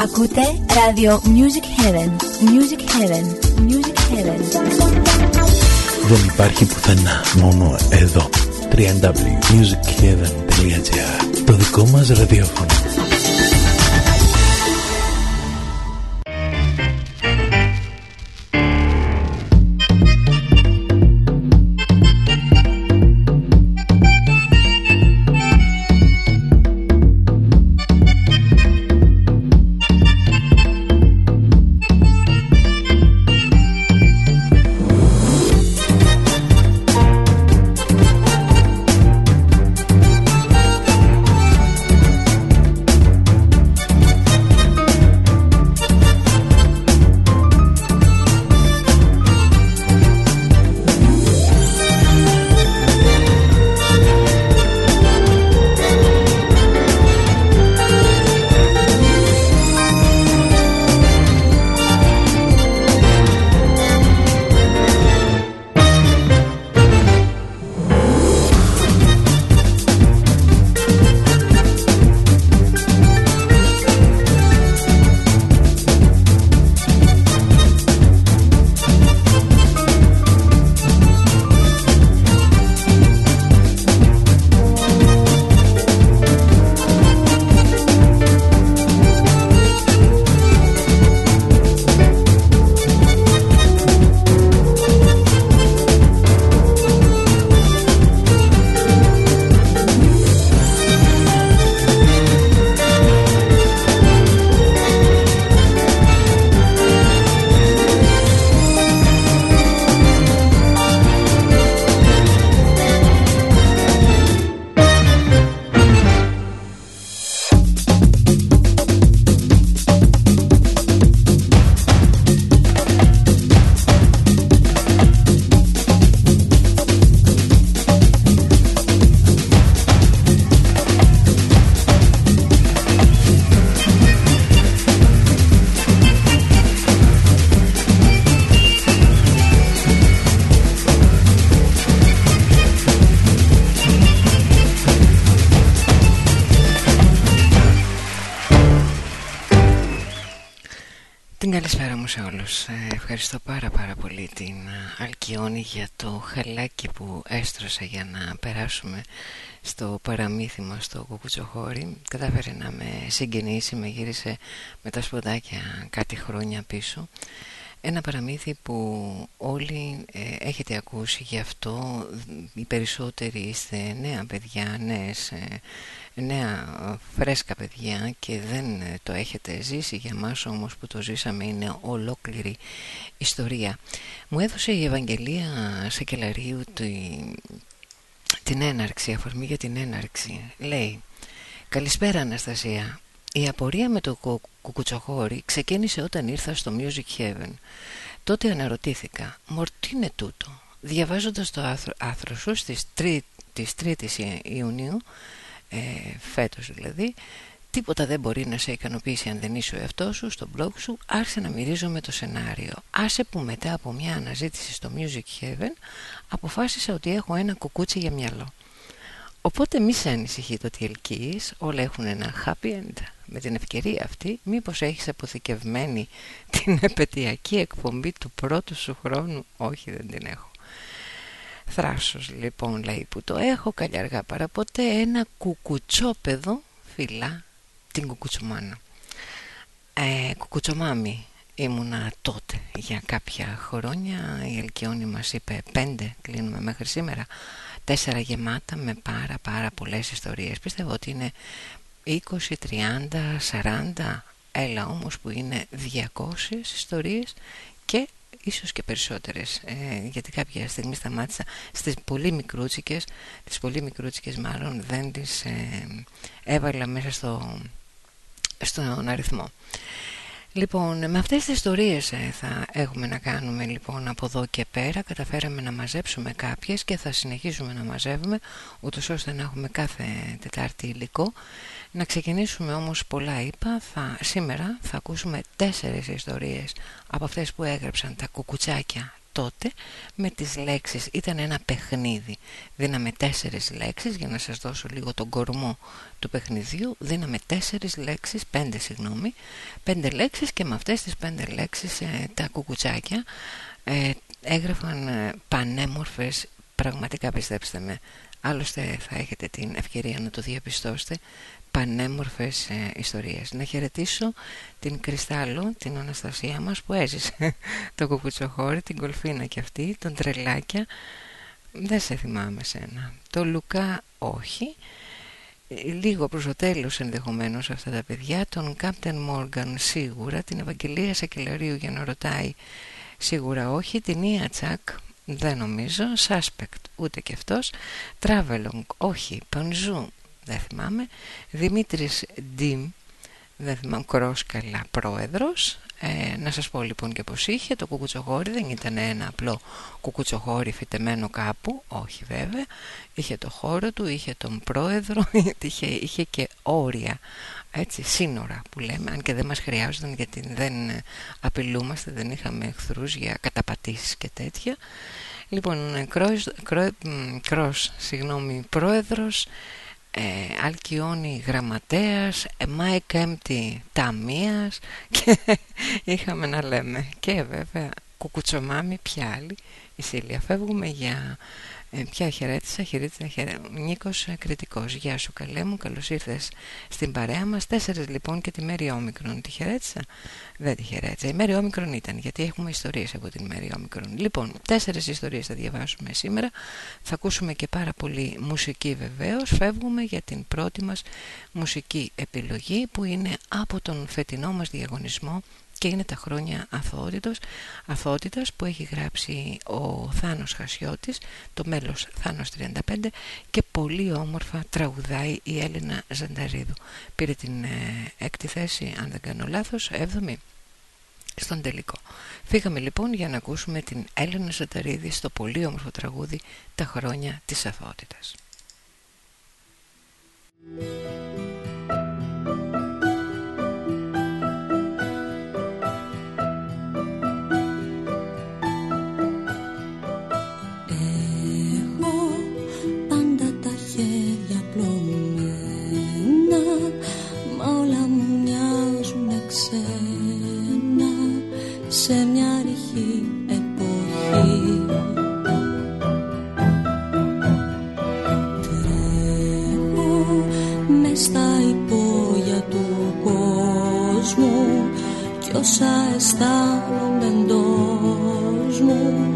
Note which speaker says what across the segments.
Speaker 1: Ακούτε ράδιο Music Heaven. Music Heaven. Music Heaven.
Speaker 2: Δεν υπάρχει πουθενά, μόνο εδώ. www.musicheaven.gr Το δικό μας ραδιόφωνο.
Speaker 3: Για το χαλάκι που έστρωσα για να περάσουμε στο παραμύθι μας στο κουκουτσοχώρι κατάφερε να με συγκινήσει, με γύρισε με τα σποντάκια κάτι χρόνια πίσω. Ένα παραμύθι που όλοι ε, έχετε ακούσει γι' αυτό οι περισσότεροι είστε νέα παιδιά, νέες ε, νέα φρέσκα παιδιά και δεν ε, το έχετε ζήσει. Για μας όμως που το ζήσαμε είναι ολόκληρη ιστορία. Μου έδωσε η Ευαγγελία Σακελαρίου τη, την έναρξη, αφορμή για την έναρξη. Λέει Καλησπέρα Αναστασία. Η απορία με το κουκουτσοχώρι ξεκίνησε όταν ήρθα στο Music Heaven. Τότε αναρωτήθηκα μορ τι είναι τούτο διαβάζοντας το άθρο, άθρος σου στις 3, της 3ης Ιουνίου ε, φέτος δηλαδή τίποτα δεν μπορεί να σε ικανοποιήσει αν δεν είσαι ο εαυτός σου στο blog σου. Άρχισε να μυρίζω με το σενάριο. Άσε που μετά από μια αναζήτηση στο Music Heaven αποφάσισα ότι έχω ένα κουκούτσι για μυαλό. Οπότε μη σε ανησυχεί το ότι ελκύεις. Όλα έχουν ένα happy end. Με την ευκαιρία αυτή μήπως έχεις αποθηκευμένη την επαιτειακή εκπομπή του πρώτου σου χρόνου; Όχι δεν την έχω Θράσος λοιπόν λέει που το έχω καλιαργά παραποτέ ένα κουκουτσόπεδο φυλά την κουκουτσομάνα. Ε, Κουκουτσομάμι ήμουνα τότε για κάποια χρόνια. Η Ελκιόνη μας είπε πέντε κλείνουμε μέχρι σήμερα τέσσερα γεμάτα με πάρα πάρα πολλές ιστορίες. Πιστεύω ότι είναι 20, 30, 40 έλα όμως που είναι 200 ιστορίες και ίσως και περισσότερες ε, γιατί κάποια στιγμή σταμάτησα στις πολύ μικρούτσικες τις πολύ μικρούτσικες μάλλον δεν τις ε, έβαλα μέσα στο, στον αριθμό Λοιπόν, με αυτές τις ιστορίες ε, θα έχουμε να κάνουμε λοιπόν από εδώ και πέρα. Καταφέραμε να μαζέψουμε κάποιες και θα συνεχίσουμε να μαζεύουμε Ούτως ώστε να έχουμε κάθε Τετάρτη υλικό. Να ξεκινήσουμε όμως πολλά είπα. Θα, Σήμερα θα ακούσουμε τέσσερις ιστορίες Από αυτές που έγραψαν τα κουκουτσάκια τότε με τις λέξεις. Ήταν ένα παιχνίδι. Δίναμε τέσσερις λέξεις για να σας δώσω λίγο τον κορμό του παιχνιδιού. Δίναμε τέσσερις λέξεις, πέντε συγγνώμη. Πέντε λέξεις και με αυτές τις πέντε λέξεις ε, τα κουκουτσάκια ε, έγραφαν ε, πανέμορφες. Πραγματικά πιστέψτε με άλλωστε θα έχετε την ευκαιρία να το διαπιστώσετε πανέμορφες ε, ιστορίες. Να χαιρετήσω την Κρυστάλλο την Αναστασία μας που έζησε το κουκουτσοχώρι την Κολφίνα και αυτή τον Τρελάκια. Δεν σε θυμάμαι σένα το Λουκά όχι. Λίγο προς το τέλος ενδεχομένως αυτά τα παιδιά. Τον Κάπτεν Μόργαν σίγουρα την Ευαγγελία Σακελαρίου για να ρωτάει σίγουρα όχι. Την Ία Τσακ δεν νομίζω. Suspect ούτε και αυτός. Travelong όχι. Πανζού δεν θυμάμαι. Δημήτρης Ντίμ δεν θυμάμαι Κρόσκαλα πρόεδρος. Ε, να σας πω λοιπόν και πως είχε. Το κουκουτσοχώρι δεν ήταν ένα απλό κουκουτσοχώρι φυτεμένο κάπου. Όχι βέβαια. Είχε το χώρο του, είχε τον πρόεδρο είχε, είχε και όρια έτσι σύνορα που λέμε. Αν και δεν μας χρειάζονταν γιατί δεν απειλούμαστε δεν είχαμε εχθρούς για καταπατήσεις και τέτοια. Λοιπόν Κρός, Κρός συγγνώμη πρόεδρος ε, Αλκιόνι γραμματέας, ε, Μάικ Έμπτη ταμίας και είχαμε να λέμε. Και βέβαια κουκουτσομάμι πια άλλη η Σίλια φεύγουμε για ε, ποια χαιρέτησα, χαιρέτησα, χαιρέτησα. Νίκος ε, Κριτικός. Γεια σου καλέ μου, καλώς ήρθες στην παρέα μας. Τέσσερις λοιπόν και τη Μέρη Όμικρον. Τη χαιρέτησα; Δεν τη χαιρέτησα. Η Μέρη Όμικρον ήταν, γιατί έχουμε ιστορίες από την Μέρη Όμικρον. Λοιπόν, τέσσερις ιστορίες θα διαβάσουμε σήμερα. Θα ακούσουμε και πάρα πολύ μουσική βεβαίως. Φεύγουμε για την πρώτη μας μουσική επιλογή που είναι από τον φετινό μας διαγωνισμό και είναι τα χρόνια αθότητος, αθότητας που έχει γράψει ο Θάνος Χασιώτης, το μέλος Θάνος 35 και πολύ όμορφα τραγουδάει η Έλληνα Ζανταρίδου. Πήρε την ε, έκτη θέση, αν δεν κάνω λάθος, έβδομη στον τελικό. Φύγαμε λοιπόν για να ακούσουμε την Έλληνα Ζανταρίδη στο πολύ όμορφο τραγούδι «Τα χρόνια της αθότητας».
Speaker 4: Κι όσα αισθάνονται εντός μου μου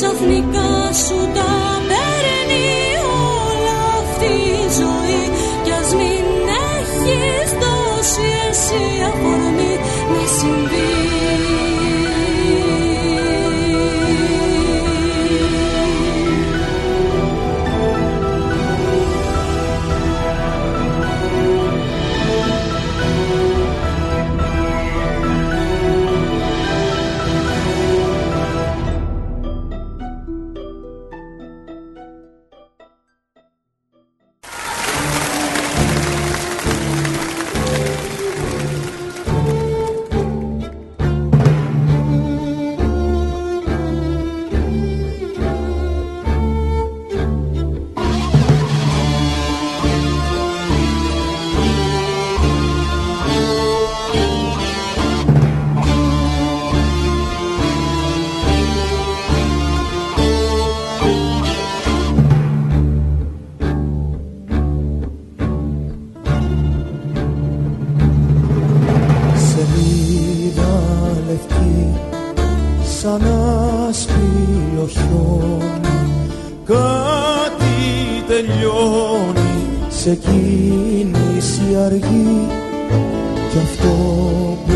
Speaker 4: ξαφνικά
Speaker 5: τελειώνει σε κίνηση αργή κι αυτό που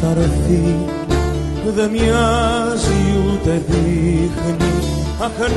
Speaker 5: θα έρθει δεν μοιάζει ούτε δείχνει. Αχ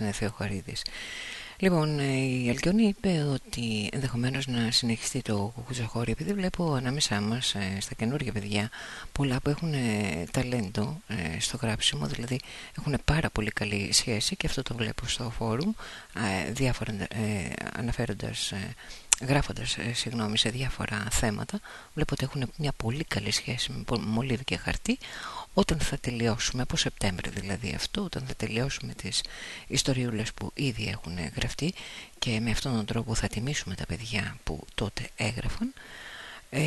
Speaker 3: ο Παντελής Θεοχαρίδης Λοιπόν, ε, η Αλκιόνη είπε ότι ενδεχομένως να συνεχιστεί το κουκουτσοχώρι επειδή βλέπω ανάμεσά μας ε, στα καινούργια παιδιά πολλά που έχουν ε, ταλέντο στο γράψιμο, δηλαδή έχουν πάρα πολύ καλή σχέση και αυτό το βλέπω στο φόρουμ διάφορα, αναφέροντας γράφοντας συγγνώμη, σε διάφορα θέματα βλέπω ότι έχουν μια πολύ καλή σχέση με μολύβι και χαρτί. Όταν θα τελειώσουμε, από Σεπτέμβριο δηλαδή αυτό, όταν θα τελειώσουμε τις ιστοριούλες που ήδη έχουν γραφτεί και με αυτόν τον τρόπο θα τιμήσουμε τα παιδιά που τότε έγραφαν, ε,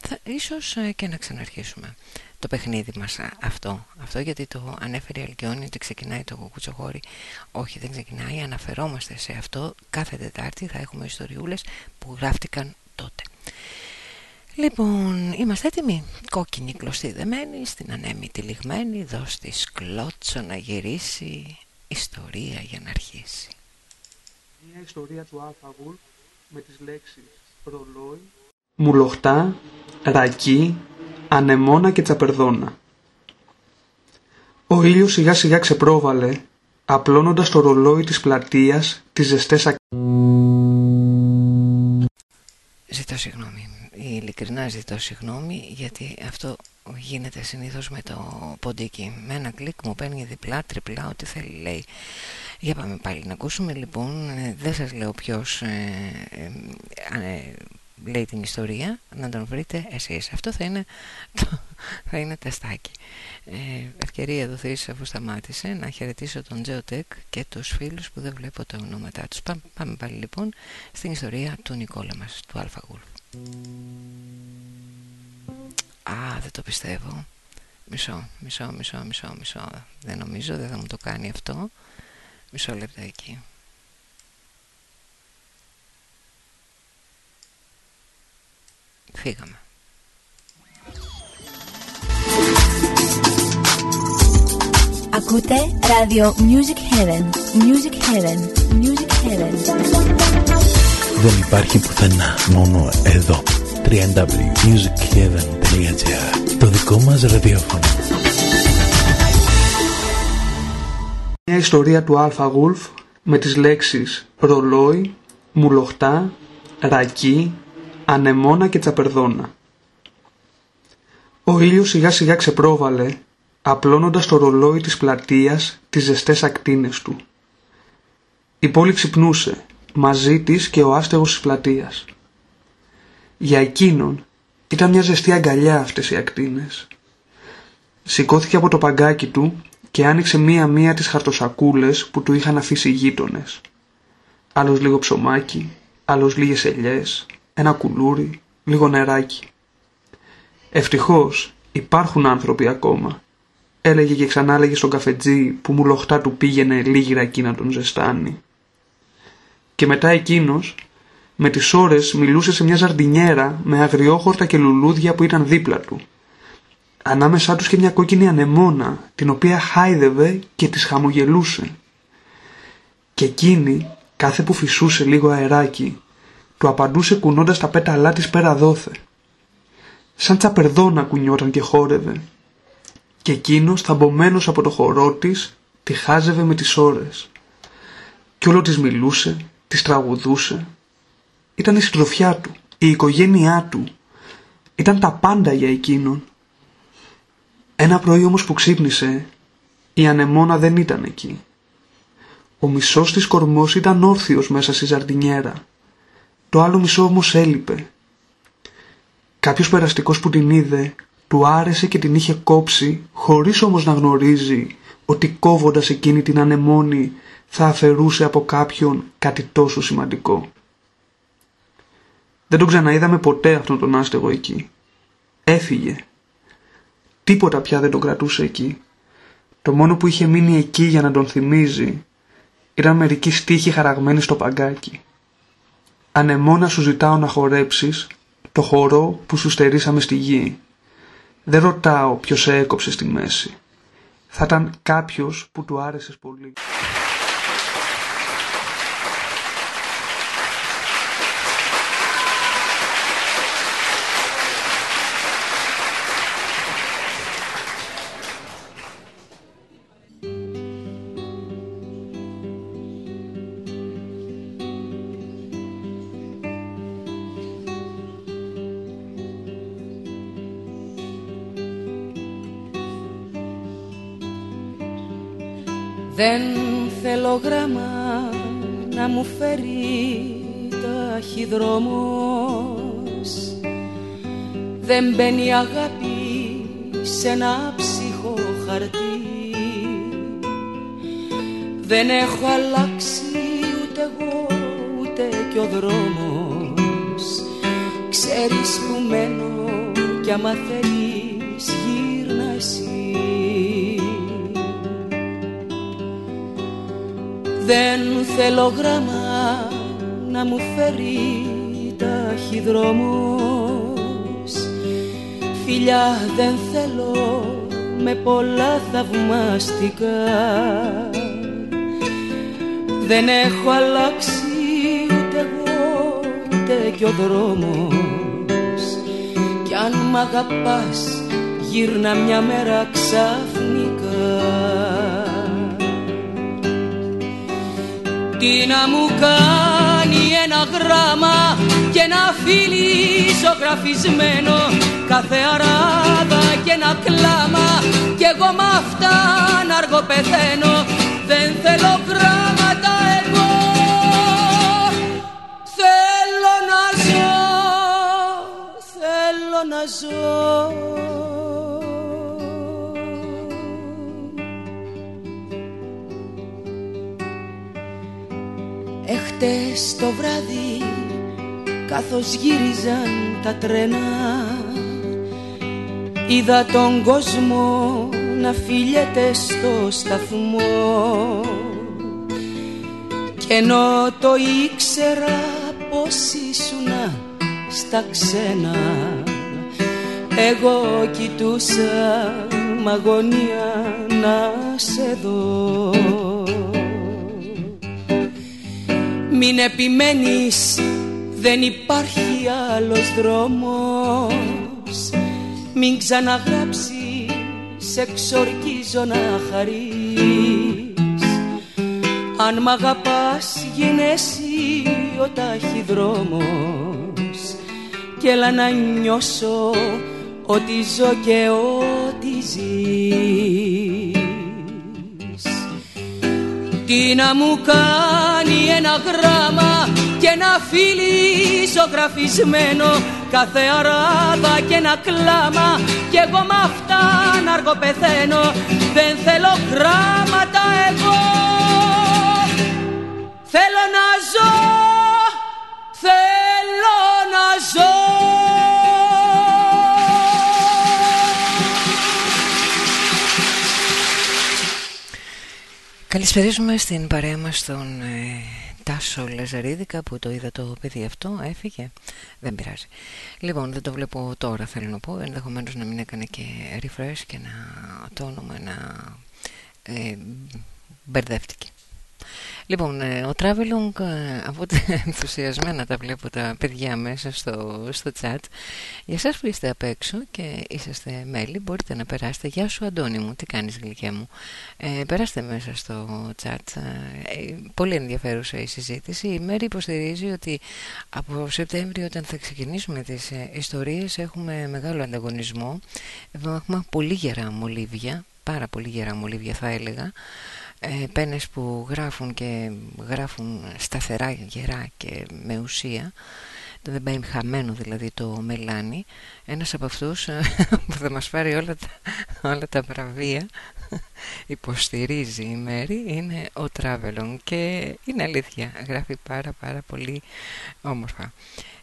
Speaker 3: θα, ίσως ε, και να ξαναρχίσουμε το παιχνίδι μας αυτό, αυτό γιατί το ανέφερε η Αλκιόνη ότι ξεκινάει το κουτσοχώρι. Όχι δεν ξεκινάει, αναφερόμαστε σε αυτό. Κάθε Τετάρτη θα έχουμε ιστοριούλες που γράφτηκαν τότε. Λοιπόν, είμαστε έτοιμοι. Κόκκινη κλωστή δεμένη, στην ανέμη τυλιγμένη, δώσ' της κλώτσο να γυρίσει, ιστορία για να αρχίσει.
Speaker 6: Μια ιστορία του Αλφα με τις λέξεις ρολόι, μουλοχτά, ρακί, ανεμόνα και τσαπερδόνα. Ο ήλιος σιγά σιγά ξεπρόβαλε, απλώνοντας το ρολόι της πλατείας τις ζεστές
Speaker 3: Ζητώ συγγνώμη ειλικρινά ζητώ συγγνώμη γιατί αυτό γίνεται συνήθως με το ποντίκι. Με ένα κλικ μου παίρνει διπλά, τριπλά, ό,τι θέλει λέει. Για πάμε πάλι να ακούσουμε λοιπόν. Ε, δεν σας λέω ποιος ε, ε, ε, λέει την ιστορία να τον βρείτε εσείς αυτό θα είναι, το, θα είναι τεστάκι ε, ευκαιρία δοθείς αφού σταμάτησε να χαιρετήσω τον Geotech και τους φίλους που δεν βλέπω τα ονόματά τους πάμε, πάμε πάλι λοιπόν στην ιστορία του Νικόλα μας του Αλφα Α, δεν το πιστεύω. Μισό, μισό, μισό, μισό, μισό. Δεν νομίζω, δεν θα μου το κάνει αυτό. Μισό λεπτάκι. Φύγαμε.
Speaker 1: Ακούτε ράδιο Music Heaven. Music Heaven. Music Heaven.
Speaker 2: Δεν υπάρχει πουθενά, μόνο εδώ. www.musicheaven.gr Το δικό μας ραδιόφωνο.
Speaker 6: Μια ιστορία του Αλφα Γουλφ με τις λέξεις ρολόι, μουλοχτά, ρακί, ανεμόνα και τσαπερδόνα. Ο ήλιος σιγά σιγά ξεπρόβαλε, απλώνοντας το ρολόι της πλατείας τις ζεστές ακτίνες του. Η πόλη ξυπνούσε, μαζί της και ο άστεγος της πλατείας. Για εκείνον ήταν μια ζεστή αγκαλιά αυτές οι ακτίνες. Σηκώθηκε από το παγκάκι του και άνοιξε μία-μία τις χαρτοσακούλες που του είχαν αφήσει οι γείτονες. Άλλος λίγο ψωμάκι, άλλος λίγες ελιές, ένα κουλούρι, λίγο νεράκι. Ευτυχώς υπάρχουν άνθρωποι ακόμα. Έλεγε και ξανά έλεγε στον καφετζή που μου λοχτά του πήγαινε λίγη εκεί να τον ζεστάνει. Και μετά εκείνος με τις ώρες μιλούσε σε μια ζαρντινιέρα με αγριόχορτα και λουλούδια που ήταν δίπλα του. Ανάμεσά τους και μια κόκκινη ανεμόνα την οποία χάιδευε και τις χαμογελούσε. Και εκείνη κάθε που φυσούσε λίγο αεράκι του απαντούσε κουνώντας τα πέταλά της πέρα δόθε σαν τσαπερδόνα κουνιόταν και χόρευε. Και εκείνος θαμπομένος από το χορό της τη χάζευε με τις ώρες. Κι όλο της μιλούσε, της τραγουδούσε. Ήταν η συντροφιά του, η οικογένειά του. Ήταν τα πάντα για εκείνον. Ένα πρωί όμως που ξύπνησε, η ανεμόνα δεν ήταν εκεί. Ο μισός της κορμός ήταν όρθιος μέσα στη ζαρτινιέρα. Το άλλο μισό όμως έλειπε Κάποιος περαστικός που την είδε του άρεσε και την είχε κόψει χωρίς όμως να γνωρίζει ότι κόβοντας εκείνη την ανεμόνη θα αφαιρούσε από κάποιον κάτι τόσο σημαντικό. Δεν τον ξαναείδαμε ποτέ αυτόν τον άστεγο εκεί. Έφυγε. Τίποτα πια δεν τον κρατούσε εκεί. Το μόνο που είχε μείνει εκεί για να τον θυμίζει ήταν μερικοί στίχοι χαραγμένοι στο παγκάκι. Ανεμόνα σου ζητάω να χορέψεις το χορό που σου στερήσαμε στη γη. Δεν ρωτάω ποιος σε έκοψε στη μέση. Θα ήταν κάποιος που του άρεσες πολύ.
Speaker 7: Δεν θέλω γράμμα να μου φέρει ταχυδρόμος Δεν μπαίνει αγάπη σε ένα ψυχο χαρτί. Δεν έχω αλλάξει ούτε εγώ ούτε κι ο δρόμος. Ξέρεις που μένω κι άμα θέλεις Δεν θέλω γράμμα να μου φέρει ταχυδρόμος. Φιλιά δεν θέλω με πολλά θαυμαστικά. Δεν έχω αλλάξει ούτε εγώ ούτε κι ο δρόμος. Κι αν μ' αγαπάς γύρνα μια μέρα ξαφνικά Τι να μου κάνει ένα γράμμα και ένα φίλι ζωγραφισμένο Κάθε αράδα και ένα κλάμα. Κι εγώ μ' αυτά να αργοπεθαίνω Δεν θέλω γράμματα εγώ. Θέλω να ζω, θέλω να ζω Εχτες το βράδυ καθώς γύριζαν τα τρένα. Είδα τον κόσμο να φιλιέται στο σταθμό. Και ενώ το ήξερα πως ήσουνα στα ξένα Εγώ κοιτούσα μ' αγωνία να σε δω Μην επιμένεις δεν υπάρχει άλλος δρόμος. Μην ξαναγράψεις εξορκίζω να χαρείς. Αν μ' αγαπάς γενέσει ο ταχυδρόμος. Κι έλα να νιώσω ότι ζω και ότι ζεις Τι να μου κάνει ένα γράμμα και ένα φίλι ζωγραφισμένο κάθε αράδα και ένα κλάμα κι εγώ με αυτά να αργοπεθαίνω δεν θέλω γράμματα εγώ. Θέλω να ζω θέλω να ζω
Speaker 3: Καλησπερίζουμε στην παρέα μας τον ε, Τάσο Λαζαρίδικα που το είδα το παιδί αυτό, έφυγε. Δεν πειράζει. Λοιπόν, δεν το βλέπω τώρα θέλω να πω, ενδεχομένως να μην έκανε και refresh και να το όνομα να ε, μπερδεύτηκε. Λοιπόν, ε, ο Travelong, ε, από ό,τι ενθουσιασμένα τα βλέπω τα παιδιά μέσα στο, στο chat, για εσάς που είστε απ' έξω και είσαστε μέλη, μπορείτε να περάσετε. Γεια σου Αντώνη μου, τι κάνεις γλυκέ μου. Ε, περάστε μέσα στο chat. Ε, πολύ ενδιαφέρουσα η συζήτηση. Η Μέρη υποστηρίζει ότι από Σεπτέμβριο όταν θα ξεκινήσουμε τις ε, ιστορίες έχουμε μεγάλο ανταγωνισμό. Έχουμε πολύ γερά μολύβια, πάρα πολύ γερά μολύβια θα έλεγα ε, πένες που γράφουν και γράφουν σταθερά, γερά και με ουσία δεν πάει χαμένο δηλαδή το μελάνι ένας από αυτούς ε, που θα μας πάρει όλα τα, όλα τα βραβεία υποστηρίζει η Μέρη είναι ο Travelon και είναι αλήθεια γράφει πάρα πάρα πολύ όμορφα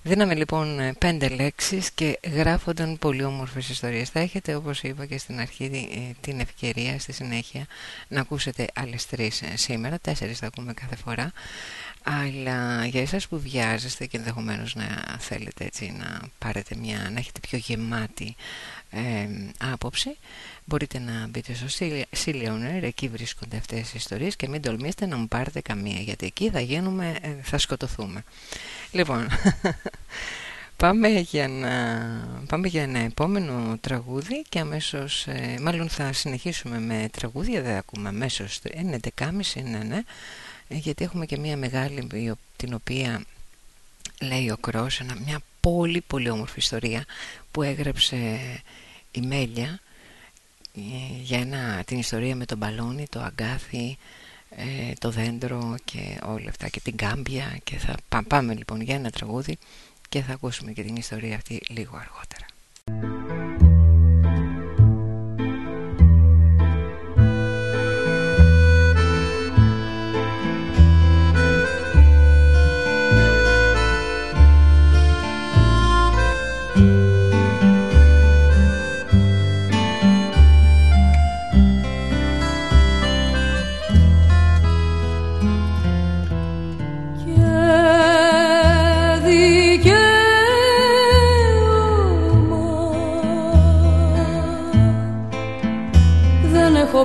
Speaker 3: Δίναμε λοιπόν ε, πέντε λέξεις και γράφονταν πολύ όμορφες ιστορίες. Θα έχετε όπως είπα και στην αρχή ε, την ευκαιρία στη συνέχεια να ακούσετε άλλες τρεις ε, σήμερα. Τέσσερις θα ακούμε κάθε φορά. Αλλά για εσάς που βιάζεστε και ενδεχομένως να θέλετε έτσι να πάρετε μια, να έχετε πιο γεμάτη ε, άποψη μπορείτε να μπείτε στο Silionair εκεί βρίσκονται αυτές οι ιστορίες και μην τολμήσετε να μου πάρετε καμία γιατί εκεί θα γίνουμε, θα σκοτωθούμε. Λοιπόν, πάμε για, πάμε για ένα επόμενο τραγούδι και αμέσως, ε, μάλλον θα συνεχίσουμε με τραγούδια, δεν ακούμε αμέσως, είναι 11.30 ναι, ναι, γιατί έχουμε και μια μεγάλη την οποία λέει ο Κρός, μια πολύ πολύ όμορφη ιστορία που έγραψε η Μέλια. ε, για ένα, την ιστορία με τον μπαλόνι, το αγκάθι, ε, το δέντρο και όλα αυτά και την κάμπια και θα πάμε λοιπόν για ένα τραγούδι και θα ακούσουμε και την ιστορία αυτή λίγο αργότερα.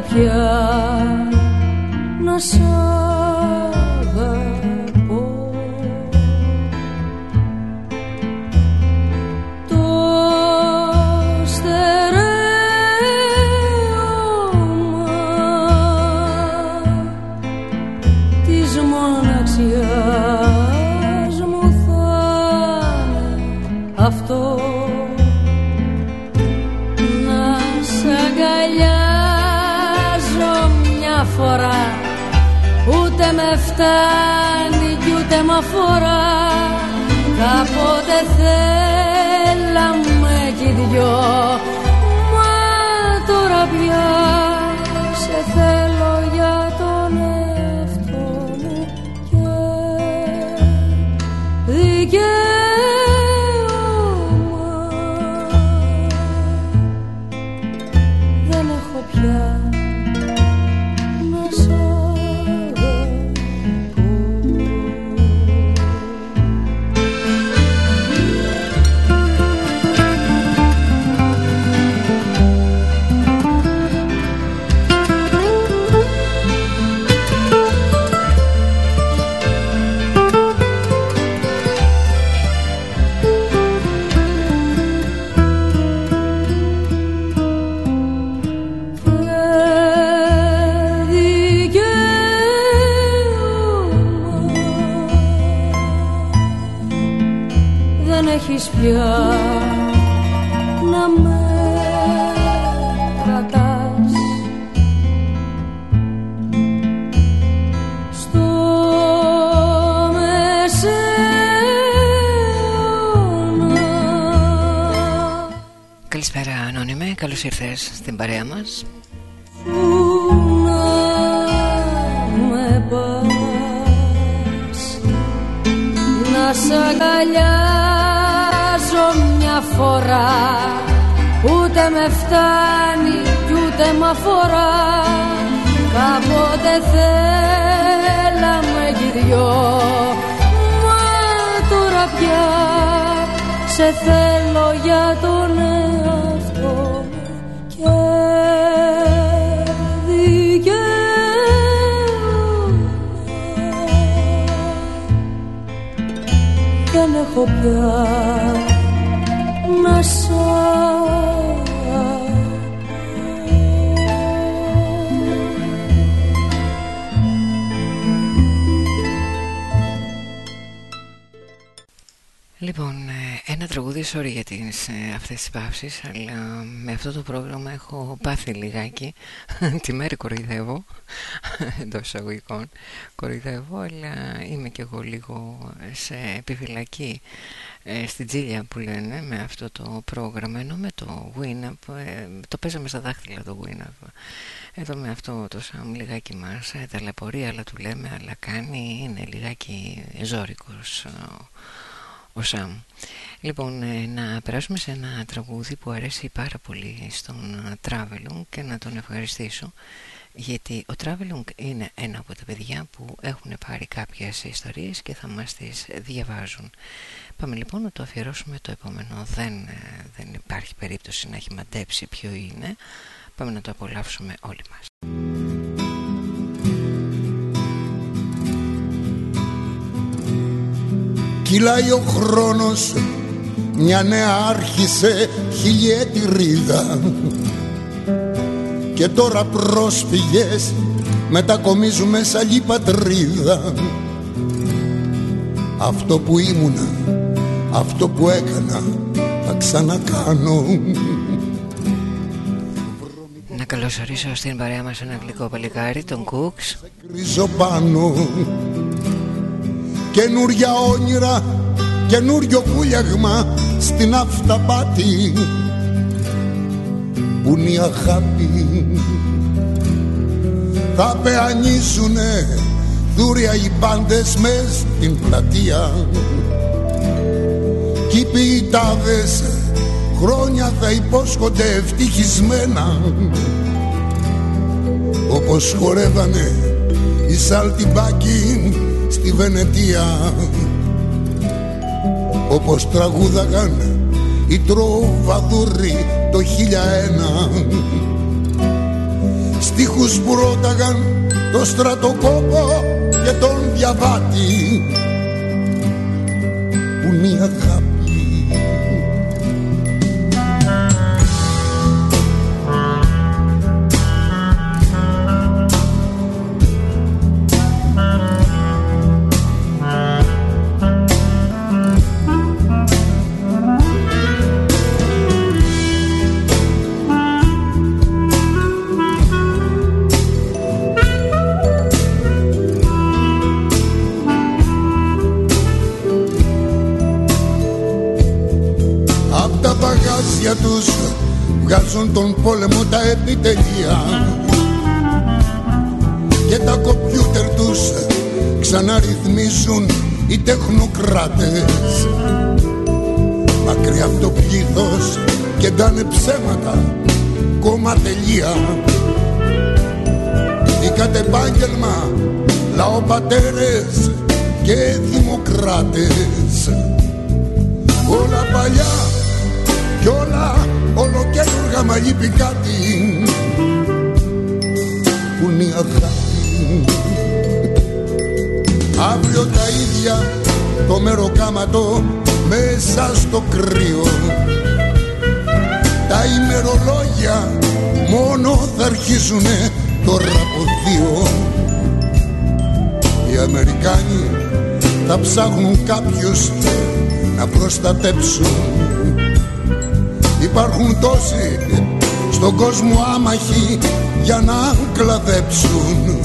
Speaker 8: Πια να σ' με φτάνει κι ούτε μ' αφορά. Κάποτε θέλαμε κι δυο πια να με κρατάς. Στο μεσαίωνα.
Speaker 3: Καλησπέρα Ανώνυμε, καλώς ήρθες στην παρέα μας.
Speaker 8: Που να με πας. Να σ' αγκαλιάζω μια φορά. Ούτε με φτάνει κι ούτε μ' αφορά. Κάποτε θέλαμε κι δυο. Μα τώρα πια σε θέλω για τον εαυτό μου και δικαίωμα. Δεν έχω πια
Speaker 3: τραγούδι, sorry για τις, ε, αυτές τις παύσεις Αλλά με αυτό το πρόγραμμα έχω πάθει λιγάκι. Τη μέρη κοροϊδεύω. Εντός εισαγωγικών Κοροϊδεύω, αλλά είμαι και εγώ λίγο σε επιφυλακή ε, Στην τζίλια που λένε με αυτό το πρόγραμμα. Ενώ με το Winamp, ε, το παίζαμε στα δάχτυλα το Winamp. Εδώ με αυτό το Sam λιγάκι μας ε, ταλαιπωρεί αλλά του λέμε Αλλά κάνει, είναι λιγάκι ζώρικος ε, ο Σαμ. Λοιπόν, ε, να περάσουμε σε ένα τραγούδι που αρέσει πάρα πολύ στον ε, Travelung και να τον ευχαριστήσω γιατί ο Travelung είναι ένα από τα παιδιά που έχουν πάρει κάποιες ιστορίες και θα μας τις διαβάζουν. Πάμε λοιπόν να το αφιερώσουμε το επόμενο. Δεν, ε, δεν υπάρχει περίπτωση να έχει μαντέψει ποιο είναι. Πάμε να το απολαύσουμε όλοι μας.
Speaker 9: Κυλάει ο χρόνος μια νέα άρχισε χιλιέτη ρίδα. Και τώρα πρόσφυγες μετακομίζουμε σ' άλλη πατρίδα. Αυτό που ήμουνα, αυτό που έκανα θα ξανακάνω.
Speaker 3: Να καλωσορίσω στην παρέα μας ένα γλυκό παλικάρι, τον Κούξ.
Speaker 9: κρίζω πάνω Καινούρια όνειρα, καινούριο βούλιαγμα στην αυταπάτη. Που είναι η αγάπη. Θα πεανίσουνε δούρια οι πάντες μες στην πλατεία. Κι οι ποιητάδες χρόνια θα υπόσχονται ευτυχισμένα. Όπως χορεύανε οι σαλτιμπάκοι στη Βενετία. Όπως τραγούδαγαν οι τροβαδούροι το χίλια ένα. Στίχους που ρώταγαν το στρατοκόπο και τον διαβάτη. Που είναι η βγάζουν τον πόλεμο τα επιτελεία. Και τα κομπιούτερ τους ξαναρυθμίζουν οι τεχνοκράτες. Μακριά από το πλήθος και ντάνε ψέματα κομματελεία ή κατ' επάγγελμα λαοπατέρες και δημοκράτες. Όλα παλιά κι όλα ολοκένουργα μα λείπει κάτι που είναι η αγάπη. Αύριο τα ίδια το μεροκάματο μέσα στο κρύο. Τα ημερολόγια μόνο θα αρχίσουνε τώρα από δύο οι Αμερικάνοι θα ψάχνουν κάποιους
Speaker 4: να προστατέψουν Υπάρχουν τόσοι στον κόσμο άμαχοι για να κλαδέψουν.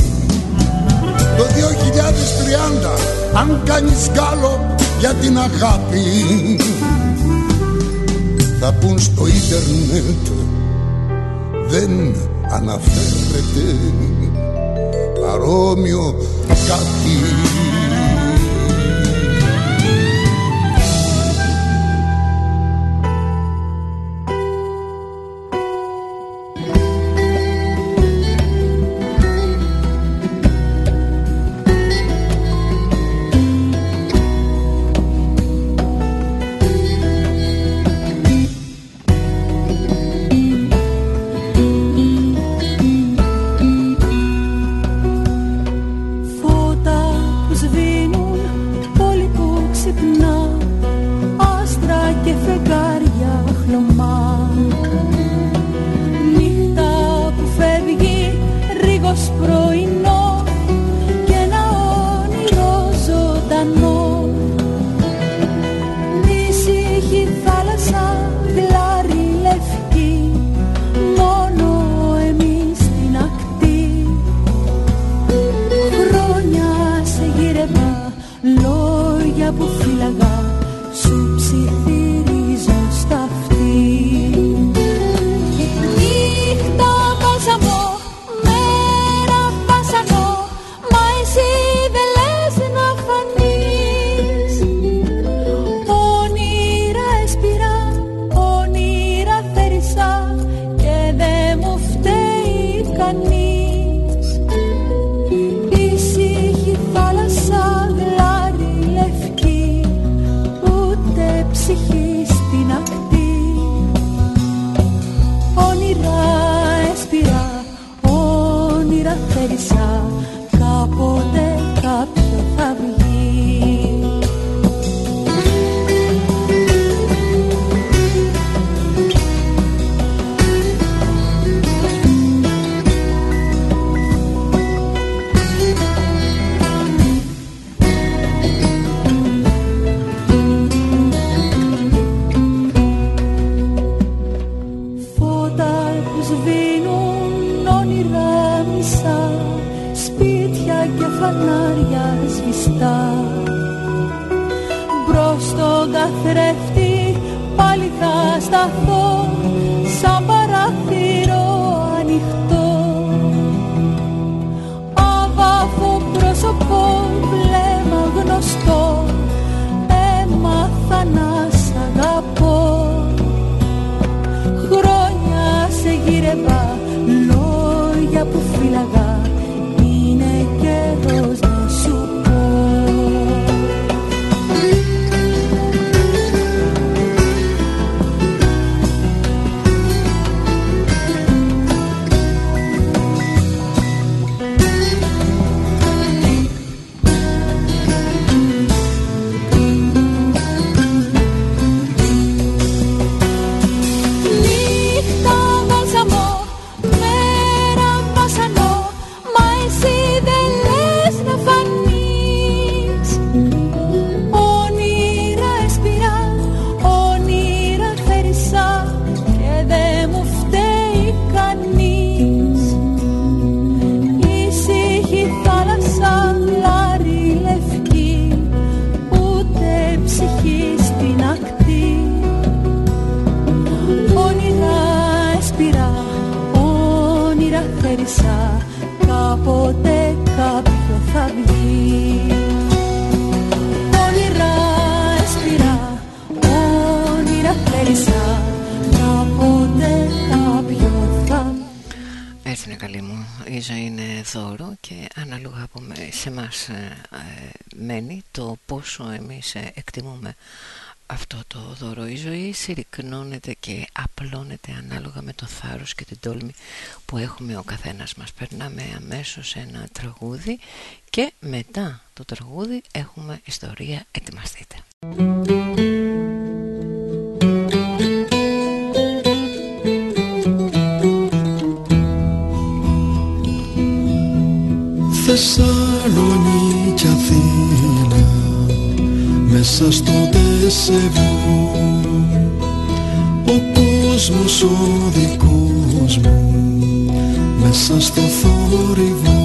Speaker 4: Το 2030 αν κάνεις γκάλο για την αγάπη θα πουν στο ίντερνετ δεν αναφέρεται παρόμοιο κάτι
Speaker 3: συρρυκνώνεται και απλώνεται ανάλογα με το θάρρος και την τόλμη που έχουμε ο καθένας μας. Περνάμε αμέσως ένα τραγούδι και μετά το τραγούδι έχουμε ιστορία. Ετοιμαστείτε.
Speaker 10: Θεσσαλονίκη Αθήνα με μέσα στο τεσεβού ο κόσμος ο δικός μου μέσα στο θόρυβο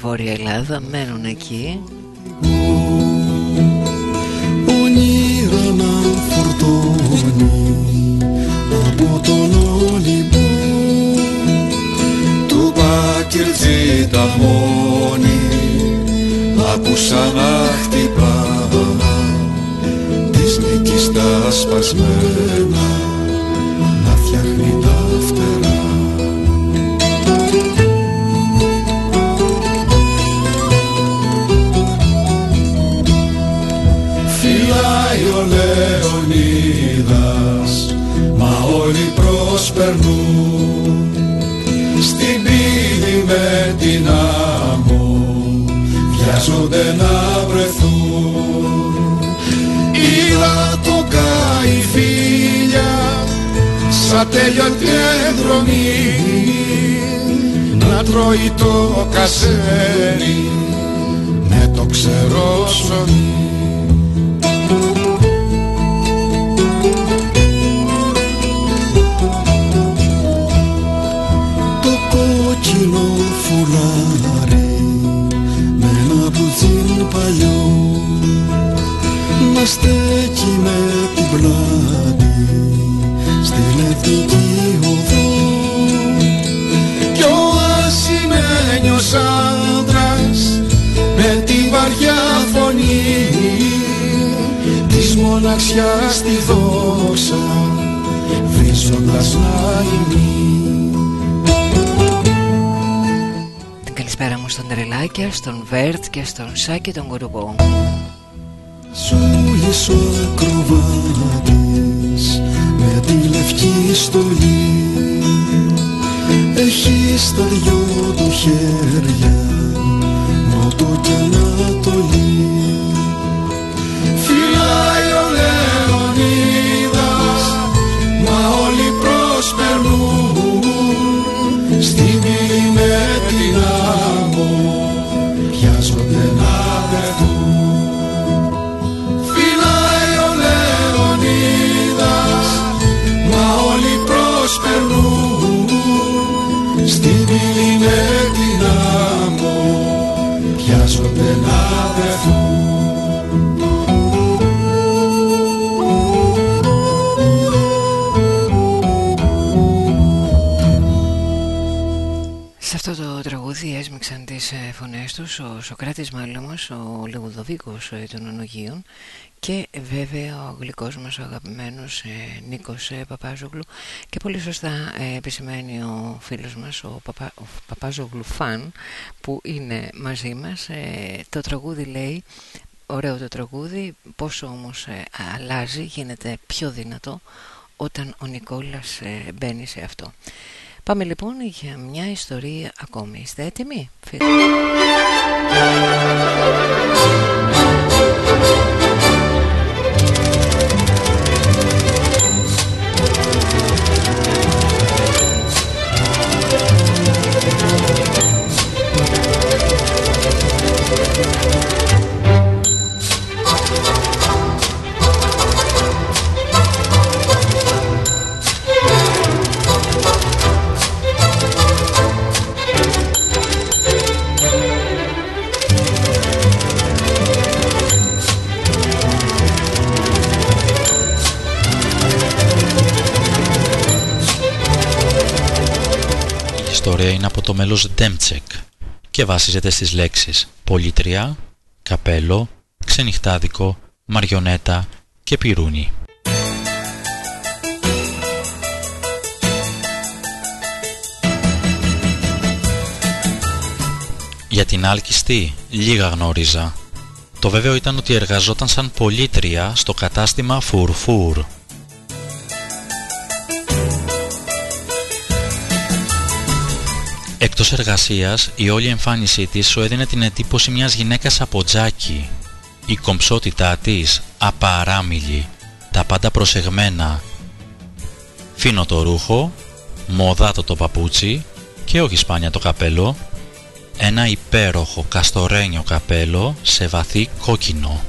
Speaker 3: Βόρεια Ελλάδα μένουν εκεί.
Speaker 10: Όνειρα να φορτώνει από τον Ολυμπό του Πακερτζή τα μόνη άκουσα να χτυπά της νίκης τα σπασμένα προσπερνούν. Στην πύλη με την άμμο βιάζονται να βρεθούν. Είδα το καηφίλια σαν τέλειωτη δρομή να τρώει το κασέρι με το ξερό ψωμί να στέκει με την πλάτη στη λευκή οδό. Κι ο ασημένιος άντρας με την βαριά φωνή της μοναξιάς στη δόξα βρίζοντας να
Speaker 3: Καλησπέρα μου στον Τρελάκια, στον Βέρτ και στον Σάκη τον Κουρουπό.
Speaker 10: Σούλης ο ακροβάτης με τη λευκή στολή έχει στα δυο του χέρια νότο και ανατολή Φυλάει ο Λεωνίδας μα όλοι
Speaker 3: φωνές τους ο Σοκράτης Μάλωμος, ο Λεγουδοβίκος ε, των Ονογίων και βέβαια ο γλυκός μας ο αγαπημένος ε, Νίκος Παπάζογλου. Και πολύ σωστά επισημαίνει ο φίλος μας ο, Παπα, ο Παπάζογλου Φαν που είναι μαζί μας. Το τραγούδι λέει ωραίο το τραγούδι πόσο όμως αλλάζει γίνεται πιο δυνατό όταν ο Νικόλας μπαίνει σε αυτό Πάμε λοιπόν για μια ιστορία ακόμη. Είστε έτοιμοι;
Speaker 2: ιστορία από το μέλος Ντέμτσεκ και βασίζεται στις λέξεις πολιτριά, καπέλο, ξενυχτάδικο, μαριονέτα και πυρούνι. Για την άλκιστη λίγα γνώριζα. Το βέβαιο ήταν ότι εργαζόταν σαν πολίτρια στο κατάστημα Φουρφούρ. Εκτός εργασίας, η όλη εμφάνισή της σου έδινε την εντύπωση μιας γυναίκας από τζάκι. Η κομψότητά της, απαράμιλη, τα πάντα προσεγμένα. Φίνο το ρούχο, μοδάτο το παπούτσι και όχι σπάνια το καπέλο, ένα υπέροχο καστορένιο καπέλο σε βαθύ κόκκινο.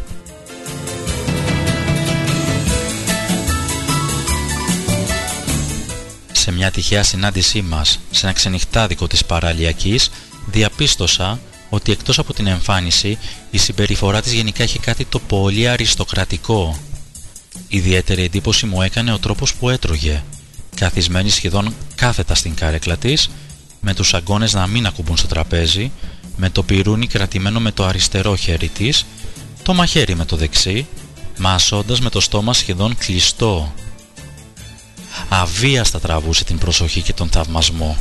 Speaker 2: Σε μια τυχαία συνάντησή μας σε ένα ξενυχτάδικο της παραλιακής διαπίστωσα ότι εκτός από την εμφάνιση η συμπεριφορά της γενικά έχει κάτι το πολύ αριστοκρατικό. Ιδιαίτερη εντύπωση μου έκανε ο τρόπος που έτρωγε, καθισμένη σχεδόν κάθετα στην κάρεκλα της με τους αγκώνες να μην ακουμπούν στο τραπέζι, με το πυρούνι κρατημένο με το αριστερό χέρι της, το μαχαίρι με το δεξί, μασώντας με το στόμα σχεδόν κλειστό. Αβίαστα τραβούσε την προσοχή και τον θαυμασμό.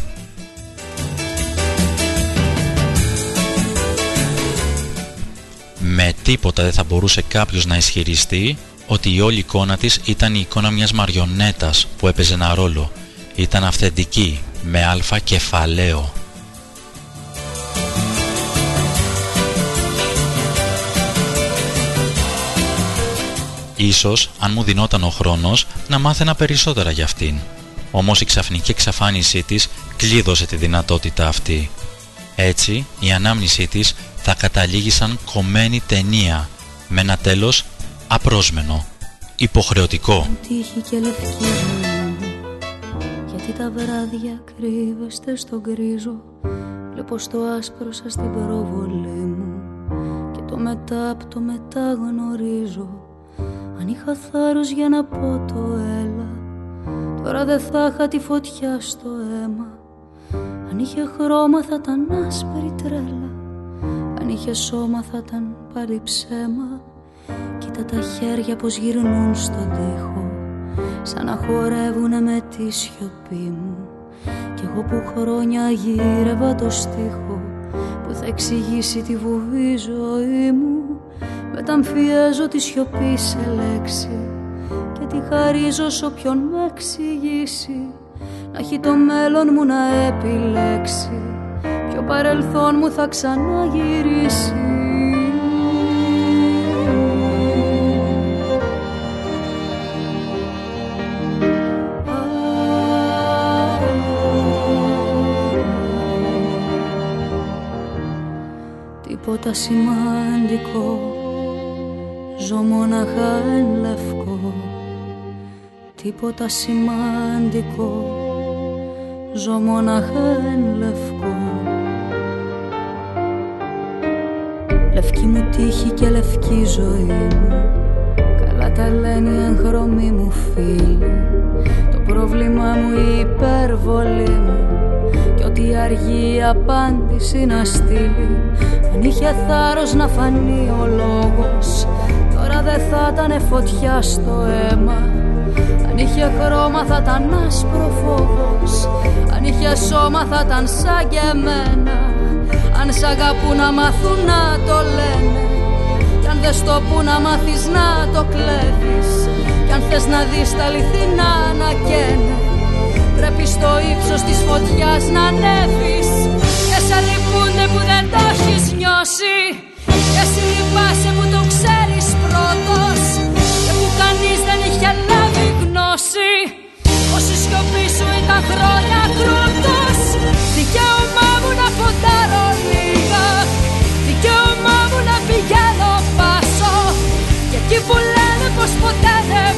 Speaker 2: Με τίποτα δεν θα μπορούσε κάποιος να ισχυριστεί ότι η όλη εικόνα της ήταν η εικόνα μιας μαριονέτας που έπαιζε ένα ρόλο. Ήταν αυθεντική, με αλφα κεφαλαίο. Ίσως, αν μου δινόταν ο χρόνος, να μάθαινα περισσότερα για αυτήν. Όμως η ξαφνική εξαφάνισή της κλείδωσε τη δυνατότητα αυτή. Έτσι, η ανάμνησή της θα καταλήγει σαν κομμένη ταινία, με ένα τέλος απρόσμενο, υποχρεωτικό
Speaker 11: τα βράδια κρύβεστε στον κρίζο Βλέπω στο άσπρο σας την προβολή μου Και το μετά απ' το μετά γνωρίζω Αν είχα θάρρος για να πω το έλα. Τώρα δεν θα είχα τη φωτιά στο αίμα. Αν είχε χρώμα θα ήταν άσπρη τρέλα. Αν είχε σώμα θα ήταν πάλι ψέμα. Κοίτα τα χέρια πως γυρνούν στον τοίχο σαν να χορεύουνε με τη σιωπή μου. Κι εγώ που χρόνια γύρευα το στίχο που θα εξηγήσει τη βουβή ζωή μου μεταμφιέζω τη σιωπή σε λέξη και τη χαρίζω σ' όποιον με εξηγήσει να έχει το μέλλον μου να επιλέξει ποιο παρελθόν μου θα ξαναγυρίσει. Τίποτα σημαντικό Ζω μοναχά εν λευκό Τίποτα σημαντικό. Ζω μοναχά εν λευκό. Λευκή μου τύχη και λευκή ζωή μου Καλά τα λένε οι εγχρωμοί μου φίλοι. Το πρόβλημά μου η υπερβολή μου Κι ό,τι αργεί η απάντηση να στείλει. Αν είχε θάρρος να φανεί ο λόγος Τώρα δεν θα ήταν φωτιά στο αίμα. Αν είχε χρώμα θα ήταν άσπρο φόβος Αν είχε σώμα θα ήταν σαν και εμένα. Αν σ' αγαπούν να μάθουν να το λένε. Κι αν δεν στο που να μάθεις να το κλέβεις. Κι αν θες να δεις τα αληθινά να καίνε Πρέπει στο ύψος της φωτιάς να ανέβεις. Και σε λυπούνται που δεν το έχεις νιώσει. Και εσύ λυπάσαι που το γνώση Πως η σιωπή σου ήταν χρόνια κρούτος Δικαίωμά μου να φωτάρω λίγα. Δικαίωμά μου να πηγαίνω πάσο. Και εκεί που λένε πως ποτέ δεν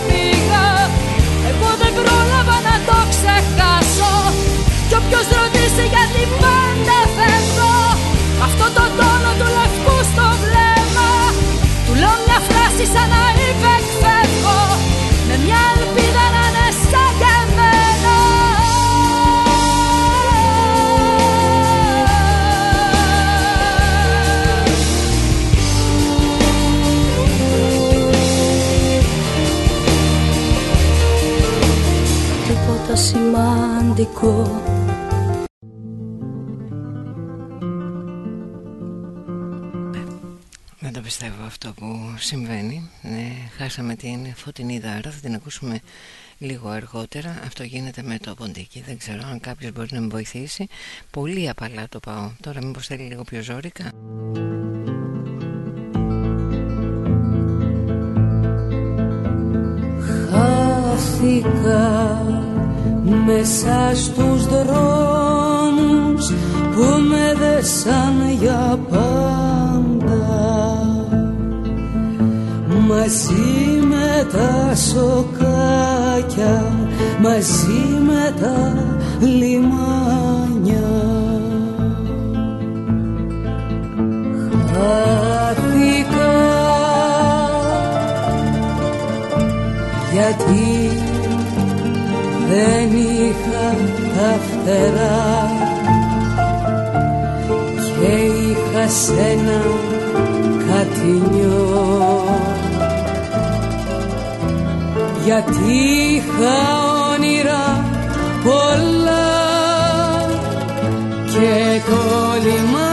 Speaker 11: αυτό
Speaker 3: που συμβαίνει. Ναι, Χάσαμε την φωτεινή δάρα Θα την ακούσουμε λίγο αργότερα. Αυτό γίνεται με το ποντίκι. Δεν ξέρω αν κάποιος μπορεί να με βοηθήσει. Πολύ απαλά το πάω. Τώρα μήπως θέλει λίγο πιο ζώρικα
Speaker 12: Χάθηκα μέσα στους δρόμους που με δεσαν για πάντα μαζί με τα σοκάκια μαζί με τα λιμάνια. Χάθηκα. Γιατί δεν είχα τα φτερά και είχα σένα κατηνιό γιατί είχα όνειρα πολλά και το λιμάνι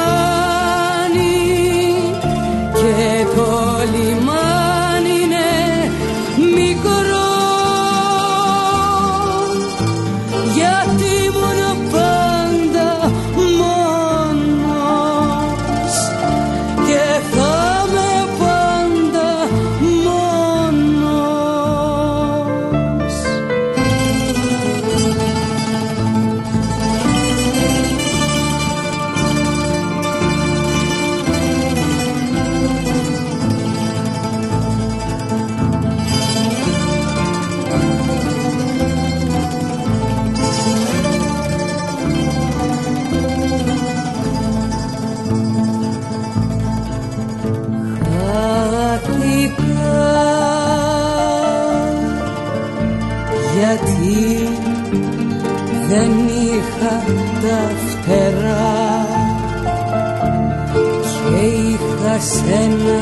Speaker 12: είχα σένα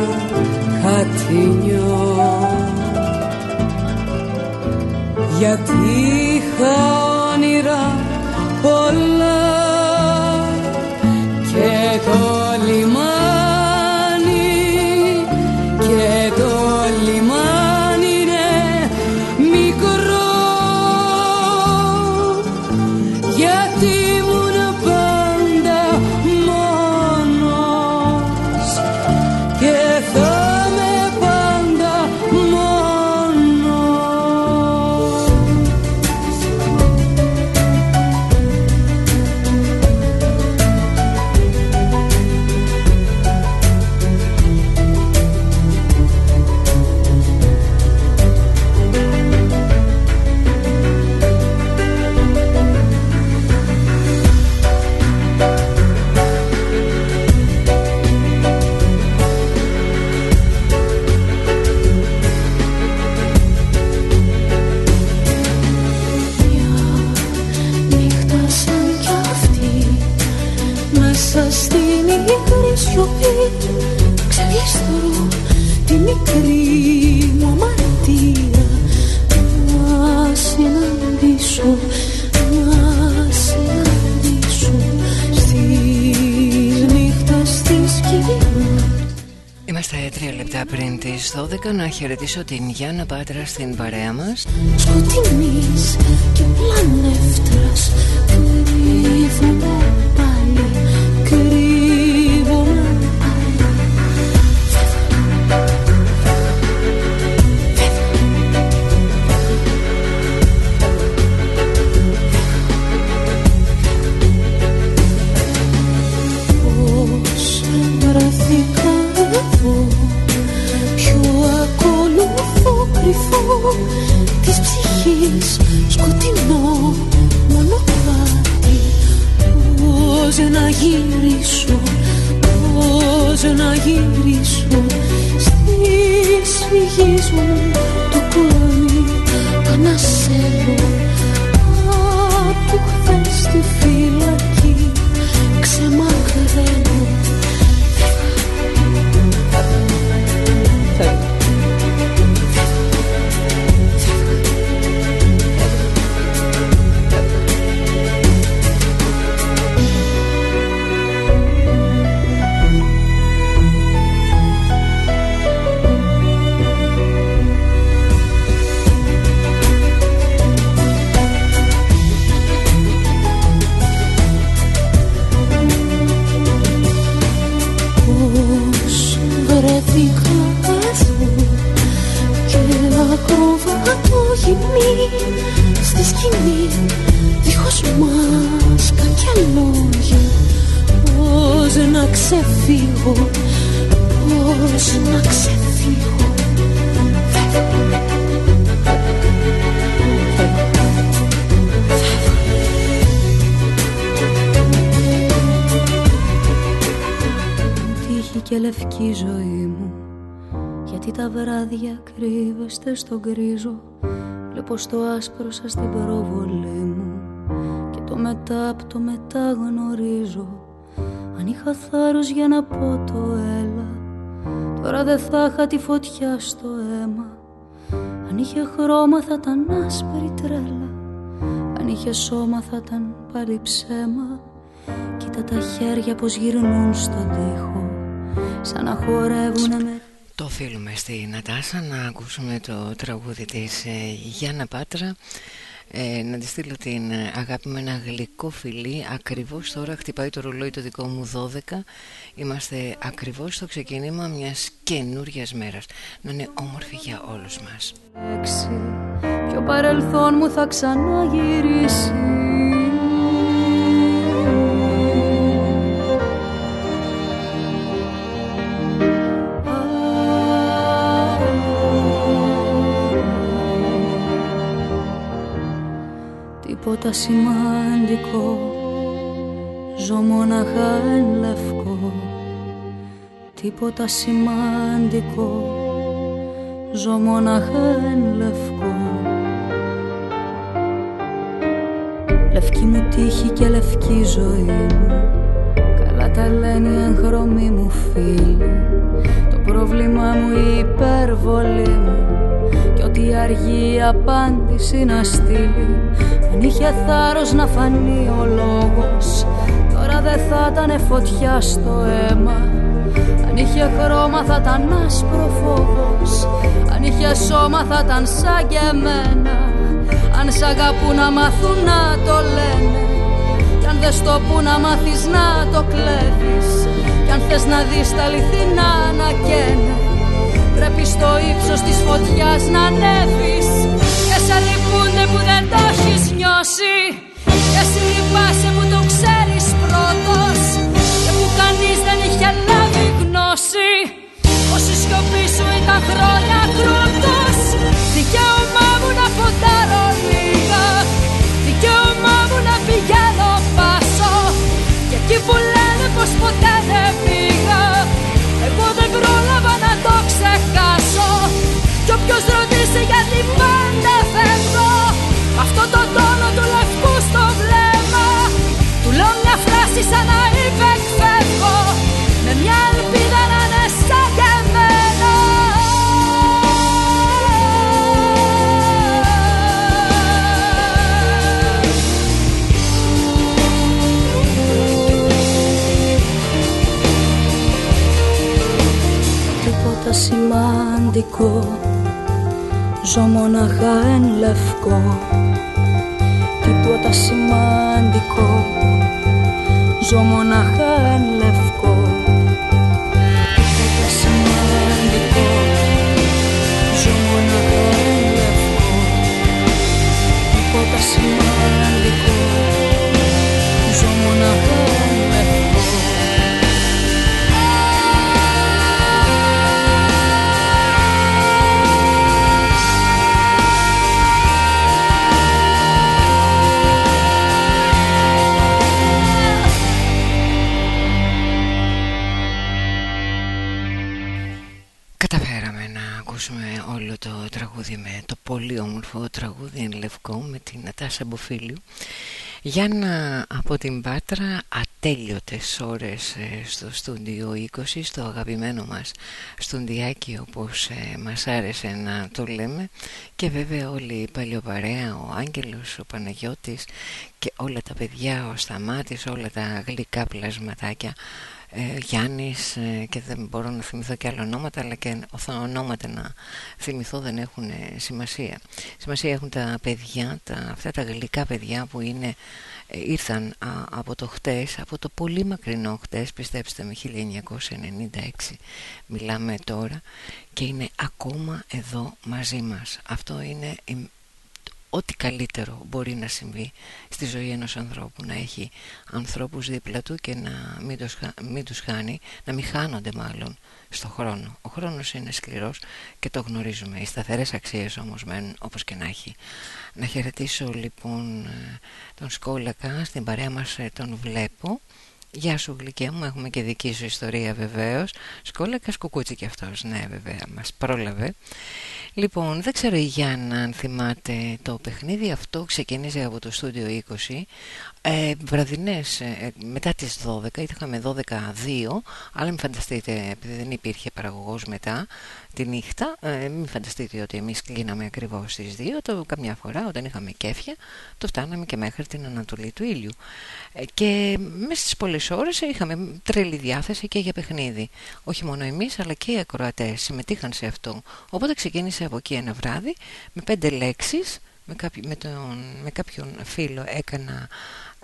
Speaker 12: κατηνιό γιατί είχα
Speaker 3: χαιρετήσω την Γιάννα Πάτρα στην παρέα μας.
Speaker 4: Σκοτεινής και πλανεύτρας
Speaker 11: άσπρο σας την προβολή μου Και το μετά από το μετά γνωρίζω. Αν είχα θάρρος για να πω το έλα Τώρα δεν θα είχα τη φωτιά στο αίμα. Αν είχε χρώμα θα ήταν άσπρη τρέλα Αν είχε σώμα θα ήταν πάλι ψέμα. Κοίτα τα χέρια πως γυρνούν στον τοίχο Σαν να χορεύουνε με
Speaker 3: το οφείλουμε στη Νατάσα να ακούσουμε το τραγούδι της ε, Γιάννα Πάτρα. Ε, να της στείλω την αγάπη με ένα γλυκό φιλί ακριβώς τώρα χτυπάει το ρολόι το δικό μου 12 είμαστε ακριβώς στο ξεκίνημα μιας καινούριας μέρας. Να είναι όμορφη για όλους μας.
Speaker 11: Ποιο παρελθόν μου θα ξαναγυρίσει τίποτα σημαντικό. Ζω μοναχά εν λευκό. Τίποτα σημαντικό. Ζω μοναχά εν λευκό. Λευκή μου τύχη και λευκή ζωή μου. Καλά τα λένε οι εγχρωμοί μου φίλοι. Το πρόβλημά μου η υπερβολή μου. Κι ό,τι αργεί η απάντηση να στείλει αν είχε θάρρος να φανεί ο λόγος. Τώρα δεν θα ήταν φωτιά στο αίμα. Αν είχε χρώμα θα ήταν άσπρο φόβος Αν είχε σώμα θα ήταν σαν και εμένα. Αν σ' αγαπούν να μάθουν να το λένε. Κι αν δεν στο που να μάθεις να το κλέβεις. Κι αν θες να δεις τα αληθινά να καίνε. Πρέπει στο ύψος της φωτιάς να ανέβεις. Και σε λυπούνται που δεν το έχεις νιώσει. Και εσύ λυπάσαι που το ξέρεις πρώτος Και που κανείς δεν είχε λάβει γνώση. Πως η σιωπή σου ήταν χρόνια κρούτος Δικαίωμά μου να φωτάρω λίγα. Δικαίωμά μου να πηγαίνω πάσο. Και εκεί που λένε πως ποτέ δεν πήγα μια φράση σαν να είπε εκφεύγω Με μια ελπίδα να είναι σαν και εμένα Τίποτα σημαντικό Ζω μοναχά εν λευκό. Τίποτα σημαντικό Ζω μοναχά εν λευκό. Τίποτα σημαντικό Ζω μοναχά εν λευκό. Τίποτα σημαντικό
Speaker 3: με την Νατάσα Μποφίλιου για να από την Πάτρα ατέλειωτες ώρες ε, στο στούντιο 20 στο αγαπημένο μας στούντιάκι όπως ε, μας άρεσε να το λέμε. Και βέβαια όλη η παλιοπαρέα, ο Άγγελος, ο Παναγιώτης και όλα τα παιδιά, ο Σταμάτης, όλα τα γλυκά πλασματάκια ε, Γιάννης ε, και δεν μπορώ να θυμηθώ και άλλα ονόματα αλλά και ονόματα να θυμηθώ δεν έχουν ε, σημασία. Σημασία έχουν τα παιδιά τα, αυτά τα γλυκά παιδιά που είναι ε, ήρθαν α, από το χτες από το πολύ μακρινό χτες πιστέψτε με 1996 μιλάμε τώρα και είναι ακόμα εδώ μαζί μας. Αυτό είναι ό,τι καλύτερο μπορεί να συμβεί στη ζωή ενός ανθρώπου να έχει ανθρώπους δίπλα του και να μην τους, μην τους χάνει να μην χάνονται μάλλον στο χρόνο. Ο χρόνος είναι σκληρός και το γνωρίζουμε. Οι σταθερές αξίες όμως μένουν όπως και να έχει. Να χαιρετήσω λοιπόν ε, τον Σκόλακα στην παρέα μας ε, τον βλέπω Γεια σου γλυκέ μου, έχουμε και δική σου ιστορία βεβαίως. Σκόλακας κουκούτσι κι αυτός, ναι βέβαια, μας πρόλαβε. Λοιπόν, δεν ξέρω η Γιάννα αν θυμάται το παιχνίδι. Αυτό ξεκίνησε από το στούντιο 20 ε, βραδινές ε, μετά τις 12 είχαμε 12-2 αλλά μην φανταστείτε επειδή δεν υπήρχε παραγωγός μετά τη νύχτα ε, μην φανταστείτε ότι εμείς κλείναμε ακριβώς στις 2 το καμιά φορά όταν είχαμε κέφια το φτάναμε και μέχρι την Ανατολή του ήλιου. Ε, και μέσα στις πολλές ώρες είχαμε τρελή διάθεση και για παιχνίδι. Όχι μόνο εμείς αλλά και οι ακροατές συμμετείχαν σε αυτό. Οπότε ξεκίνησε από εκεί ένα βράδυ με πέντε λέξεις με, με, τον, με κάποιον φίλο έκανα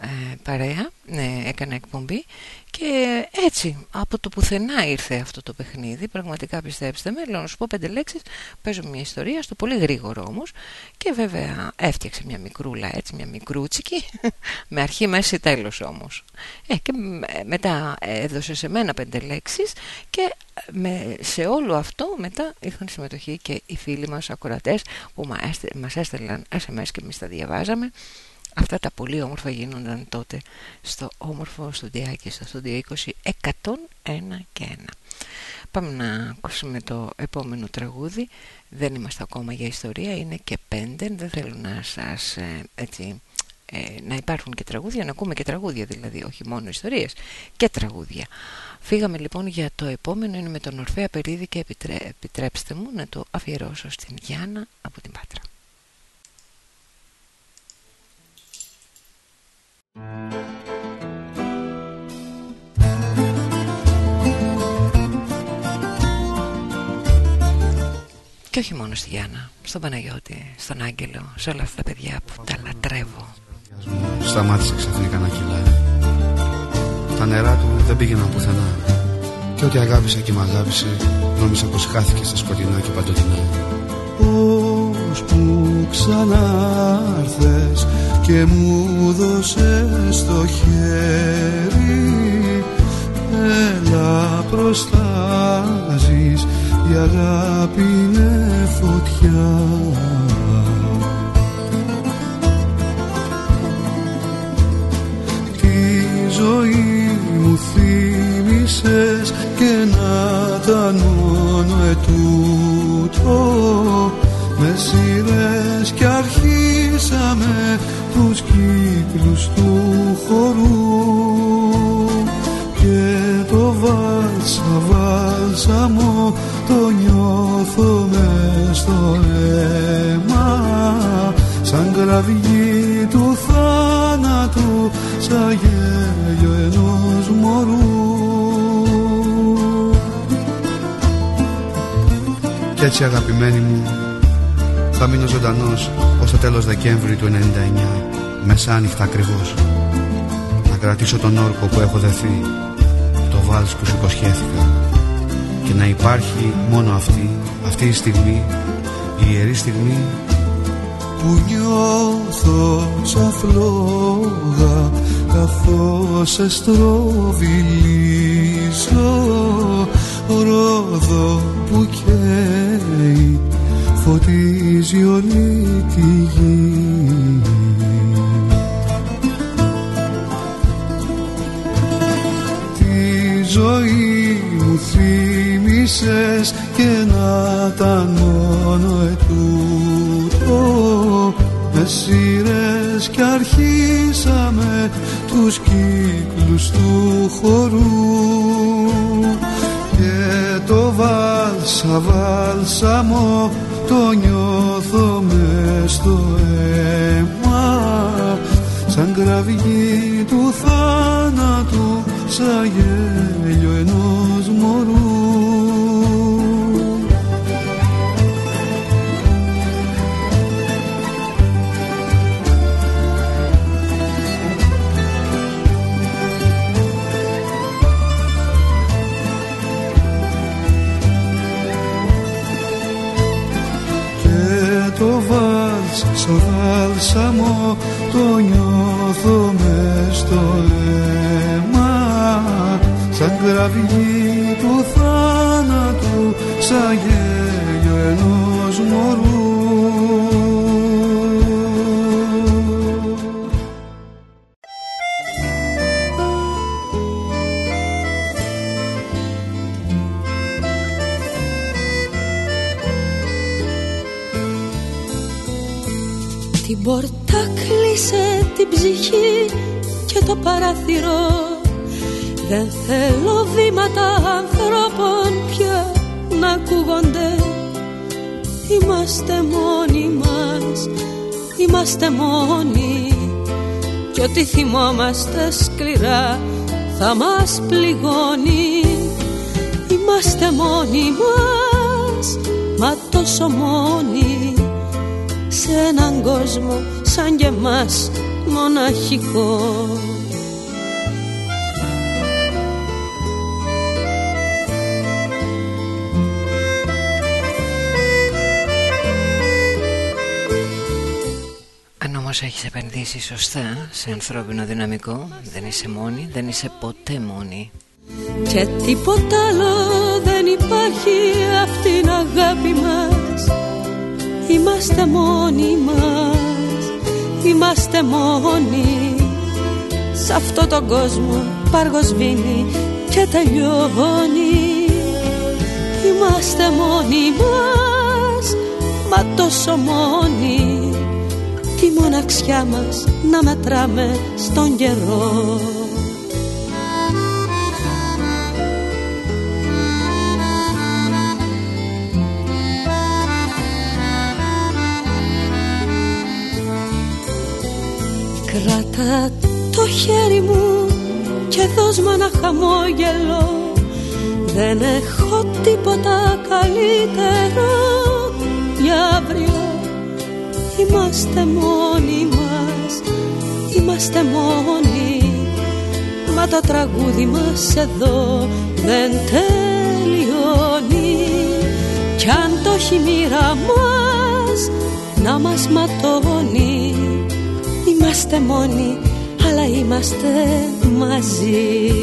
Speaker 3: ε, παρέα, ναι, έκανα εκπομπή και έτσι από το πουθενά ήρθε αυτό το παιχνίδι. Πραγματικά πιστέψτε με, λέω να σου πω πέντε λέξεις παίζω μια ιστορία στο πολύ γρήγορο όμως και βέβαια έφτιαξε μια μικρούλα έτσι, μια μικρούτσικη με αρχή, μέση, τέλος όμως. Ε, και μετά έδωσε σε μένα πέντε λέξεις και με, σε όλο αυτό μετά είχαν συμμετοχή και οι φίλοι μας ακροατές που μας έστελναν SMS και εμείς τα διαβάζαμε Αυτά τα πολύ όμορφα γίνονταν τότε στο όμορφο στοντιάκι, στο στοντιο 20, 101 και 1. Πάμε να ακούσουμε το επόμενο τραγούδι. Δεν είμαστε ακόμα για ιστορία, είναι και πέντε. Δεν θέλω να σας ε, έτσι... Ε, να υπάρχουν και τραγούδια, να ακούμε και τραγούδια δηλαδή, όχι μόνο ιστορίες και τραγούδια. Φύγαμε λοιπόν για το επόμενο, είναι με τον Ορφέα Περίδη και επιτρέψτε μου να το αφιερώσω στην Γιάννα από την Πάτρα. Και όχι μόνο στη Γιάννα, στον Παναγιώτη, στον Άγγελο, σε όλα αυτά τα παιδιά που τα λατρεύω.
Speaker 13: Σταμάτησε ξαφνικά να κυλάει. Τα νερά του δεν πήγαιναν πουθενά. Και ό,τι αγάπησα και μ' αγάπησε, νόμιζα πως χάθηκε στα σκοτεινά και παντοτινά.
Speaker 14: Πώς που ξανάρθες και μου δώσες το χέρι. Έλα προστάζεις η αγάπη είναι φωτιά. Τη ζωή μου θύμισες και να τα μόνο ετούτο με σειρές κι αρχίσαμε τους κύκλους του χορού. Και το βάλσα βάλσαμο το νιώθω μες στο αίμα. Σαν κραυγή του θάνατου σαν γέλιο ενός μωρού.
Speaker 13: Κι έτσι αγαπημένη μου θα μείνω ζωντανός ως το τέλος Δεκέμβρη του 99 μεσάνυχτα ακριβώς. Να κρατήσω τον όρκο που έχω δεθεί το βάλς που σου υποσχέθηκα και να υπάρχει μόνο αυτή αυτή η στιγμή η ιερή στιγμή
Speaker 14: που νιώθω σαν φλόγα καθώς εστροβιλίζω ρόδο που καίει φωτίζει όλη τη γη. Τη ζωή μου θύμισες και να τα μόνο ετούτο. Με σειρές κι αρχίσαμε τους κύκλους του χορού. Και το βάλσα βάλσαμο το νιώθω μες στο αίμα σαν κραυγή του θάνατου σαν γέλιο ενός μωρού
Speaker 10: βάλς, στο βάλσαμο το νιώθω μες στο αίμα. Σαν κραυγή του θάνατου σαν γέλιο ενός μωρού
Speaker 4: ψυχή και το παραθυρό Δεν θέλω βήματα ανθρώπων πια να ακούγονται. Είμαστε μόνοι μας, είμαστε μόνοι. Κι ό,τι θυμόμαστε σκληρά θα μας πληγώνει. Είμαστε μόνοι μας, μα τόσο μόνοι. Σε έναν κόσμο σαν και εμάς μοναχικό.
Speaker 3: Αν όμως έχεις επενδύσει σωστά σε ανθρώπινο δυναμικό δεν είσαι μόνη, δεν είσαι ποτέ μόνη.
Speaker 4: Και τίποτα άλλο δεν υπάρχει αυτήν την αγάπη μας. Είμαστε μόνοι μας, είμαστε μόνοι. Σ' αυτό τον κόσμο παργοσβήνει και τελειώνει. Είμαστε μόνοι μας, μα τόσο μόνοι. Τη μοναξιά μας να μετράμε στον καιρό Κράτα το χέρι μου και δώσ' μου ένα χαμόγελο. Δεν έχω τίποτα καλύτερο για αύριο. Είμαστε μόνοι μας, είμαστε μόνοι. Μα το τραγούδι μας εδώ δεν τελειώνει. Κι αν το έχει μοίρα μας να μας ματώνει. Είμαστε μόνοι αλλά είμαστε μαζί.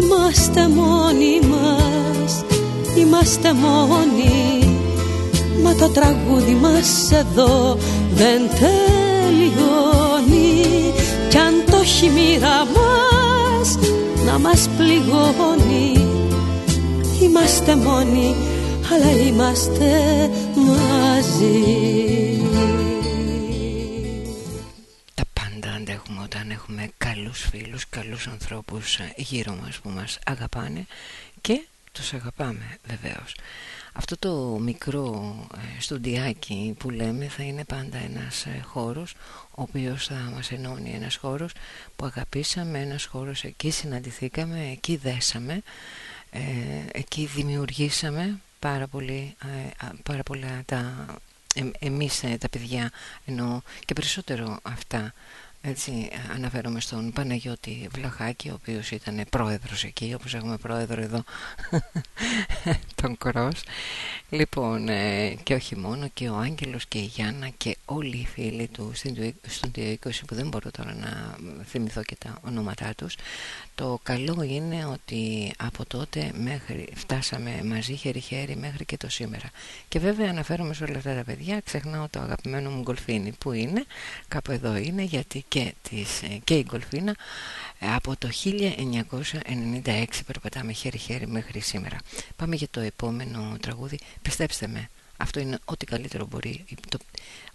Speaker 4: Είμαστε μόνοι μας, είμαστε μόνοι. Μα το τραγούδι μας εδώ δεν τελειώνει. Κι αν το έχει μοίρα μας να μας πληγώνει. Είμαστε μόνοι αλλά είμαστε μαζί.
Speaker 3: Τα πάντα αντέχουμε όταν έχουμε καλούς φίλους, καλούς ανθρώπους γύρω μας που μας αγαπάνε και τους αγαπάμε βεβαίως αυτό το μικρό ε, στοντιάκι που λέμε θα είναι πάντα ένας ε, χώρος ο οποίος θα μας ενώνει ένας χώρος που αγαπήσαμε, ένας χώρος εκεί συναντηθήκαμε, εκεί δέσαμε ε, εκεί δημιουργήσαμε πάρα, πολύ, πάρα πολλά τα, εμείς τα παιδιά εννοώ και περισσότερο αυτά έτσι αναφέρομαι στον Παναγιώτη Βλαχάκη ο οποίος ήταν πρόεδρος εκεί όπως έχουμε πρόεδρο εδώ τον Κρός. Λοιπόν ε, και όχι μόνο και ο Άγγελος και η Γιάννα και όλοι οι φίλοι του στον 20 που δεν μπορώ τώρα να θυμηθώ και τα ονόματά τους το καλό είναι ότι από τότε μέχρι φτάσαμε μαζί χέρι-χέρι μέχρι και το σήμερα. Και βέβαια αναφέρομαι σε όλα αυτά τα παιδιά, ξεχνάω το αγαπημένο μου γκολφίνι που είναι, κάπου εδώ είναι γιατί και, της, και η γκολφίνα από το 1996 περπατάμε χέρι-χέρι μέχρι σήμερα. Πάμε για το επόμενο τραγούδι, πιστέψτε με, αυτό είναι ό,τι καλύτερο μπορεί, το,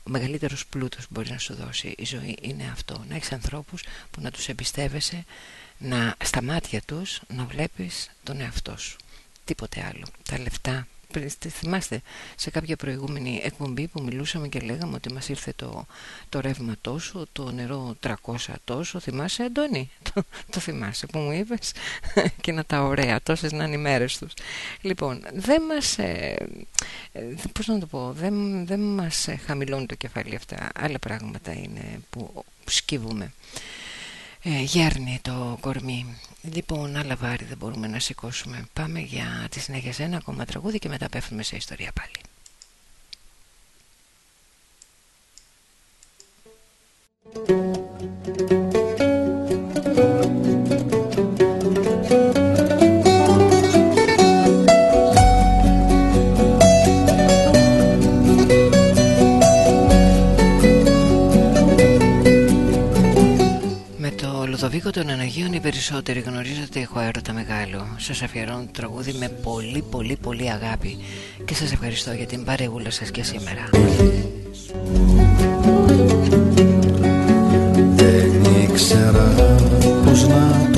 Speaker 3: ο μεγαλύτερος πλούτος μπορεί να σου δώσει η ζωή είναι αυτό, να έχεις ανθρώπους που να τους εμπιστεύεσαι να στα μάτια τους να βλέπεις τον εαυτό σου τίποτε άλλο τα λεφτά θυμάστε σε κάποια προηγούμενη εκπομπή που μιλούσαμε και λέγαμε ότι μας ήρθε το, το ρεύμα τόσο, το νερό 300 τόσο. Θυμάσαι Αντώνη, το, το θυμάσαι που μου είπες; Και να τα ωραία, τόσες να είναι οι μέρες τους. Λοιπόν, δεν μας, ε, ε, πώς να το πω, δεν, δεν μας χαμηλώνει το κεφάλι αυτά. Άλλα πράγματα είναι που σκύβουμε ε, γέρνει το κορμί. Λοιπόν, άλλα βάρη δεν μπορούμε να σηκώσουμε. Πάμε για τη συνέχεια σε ένα ακόμα τραγούδι και μετά πέφτουμε σε ιστορία πάλι. Λουδοβίκο των Αναγίων οι περισσότεροι γνωρίζετε ότι έχω έρωτα μεγάλο. Σας αφιερώνω το τραγούδι με πολύ πολύ πολύ αγάπη και σας ευχαριστώ για την παρεούλα σας και σήμερα.
Speaker 10: Δεν ήξερα πώς να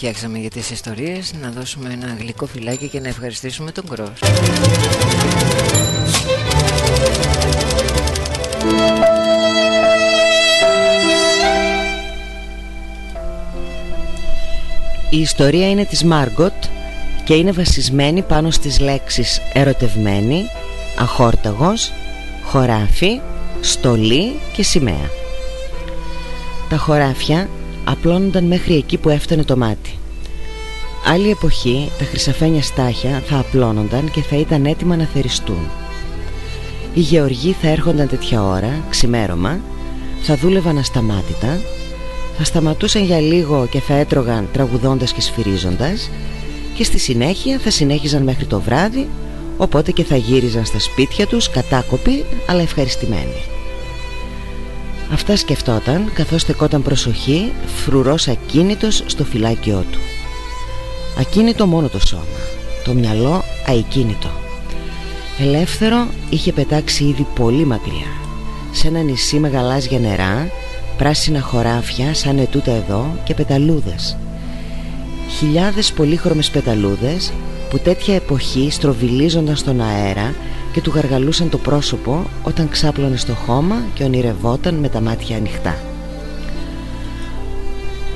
Speaker 3: φτιάξαμε για τις ιστορίες Να δώσουμε ένα γλυκό φυλάκι και να ευχαριστήσουμε τον Κρός
Speaker 15: Η ιστορία είναι της Μάργκοτ και είναι βασισμένη πάνω στις λέξεις ερωτευμένη, αχόρταγος, χωράφι, στολή και σημαία. Τα χωράφια απλώνονταν μέχρι εκεί που έφτανε το μάτι. Άλλη εποχή τα χρυσαφένια στάχια θα απλώνονταν και θα ήταν έτοιμα να θεριστούν. Οι γεωργοί θα έρχονταν τέτοια ώρα, ξημέρωμα, θα δούλευαν ασταμάτητα, θα σταματούσαν για λίγο και θα έτρωγαν τραγουδώντας και σφυρίζοντας και στη συνέχεια θα συνέχιζαν μέχρι το βράδυ οπότε και θα γύριζαν στα σπίτια τους κατάκοποι αλλά ευχαριστημένοι. Αυτά σκεφτόταν καθώς στεκόταν προσοχή φρουρός ακίνητος στο φυλάκιό του. Ακίνητο μόνο το σώμα, το μυαλό αικίνητο. Ελεύθερο είχε πετάξει ήδη πολύ μακριά σε ένα νησί με γαλάζια νερά, πράσινα χωράφια σαν ετούτα εδώ και πεταλούδες. Χιλιάδες πολύχρωμες πεταλούδες που τέτοια εποχή στροβιλίζονταν στον αέρα και του γαργαλούσαν το πρόσωπο όταν ξάπλωνε στο χώμα και ονειρευόταν με τα μάτια ανοιχτά.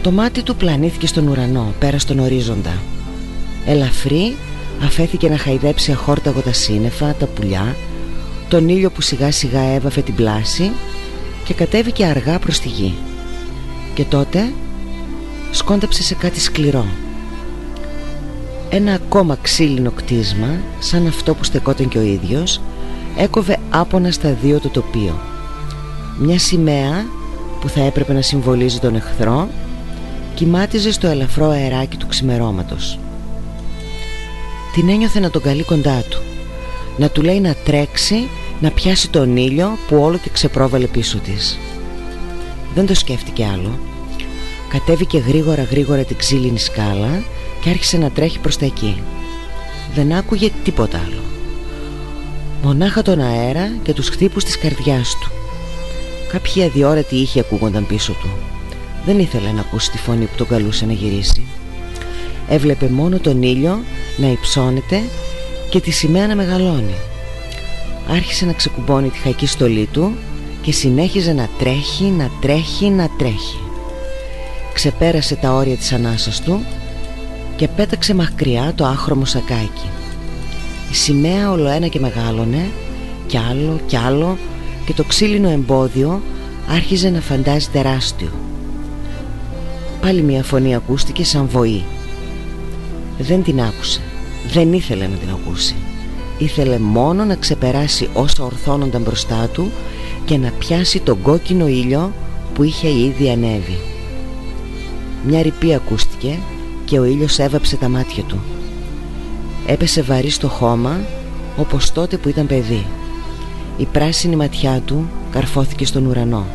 Speaker 15: Το μάτι του πλανήθηκε στον ουρανό, πέρα στον ορίζοντα. Ελαφρύ αφέθηκε να χαϊδέψει αχόρταγο τα σύννεφα, τα πουλιά, τον ήλιο που σιγά σιγά έβαφε την πλάση και κατέβηκε αργά προς τη γη. Και τότε σκόνταψε σε κάτι σκληρό. Ένα ακόμα ξύλινο κτίσμα, σαν αυτό που στεκόταν και ο ίδιος, έκοβε άπονα στα δύο το τοπίο. Μια σημαία που θα έπρεπε να συμβολίζει τον εχθρό κοιμάτιζε στο ελαφρό αεράκι του ξημερώματος. Την ένιωθε να τον καλεί κοντά του Να του λέει να τρέξει Να πιάσει τον ήλιο που όλο και ξεπρόβαλε πίσω της Δεν το σκέφτηκε άλλο Κατέβηκε γρήγορα γρήγορα την ξύλινη σκάλα Και άρχισε να τρέχει προς τα εκεί. Δεν άκουγε τίποτα άλλο. Μονάχα τον αέρα και τους χτύπους της καρδιάς του. Κάποιοι αδιόρατοι ήχοι ακούγονταν πίσω του. Δεν ήθελε να ακούσει τη φωνή που τον καλούσε να γυρίσει. Έβλεπε μόνο τον ήλιο να υψώνεται και τη σημαία να μεγαλώνει. Άρχισε να ξεκουμπώνει τη χαϊκή στολή του και συνέχιζε να τρέχει, να τρέχει, να τρέχει. Ξεπέρασε τα όρια της ανάσας του και πέταξε μακριά το άχρωμο σακάκι. Η σημαία ολοένα και μεγάλωνε κι άλλο κι άλλο και το ξύλινο εμπόδιο άρχιζε να φαντάζει τεράστιο. Πάλι μια φωνή ακούστηκε σαν βοή δεν την άκουσε Δεν ήθελε να την ακούσει Ήθελε μόνο να ξεπεράσει όσα ορθώνονταν μπροστά του Και να πιάσει τον κόκκινο ήλιο που είχε ήδη ανέβει Μια ρηπή ακούστηκε και ο ήλιος έβαψε τα μάτια του. Έπεσε βαρύ στο χώμα όπως τότε που ήταν παιδί. Η πράσινη ματιά του καρφώθηκε στον ουρανό.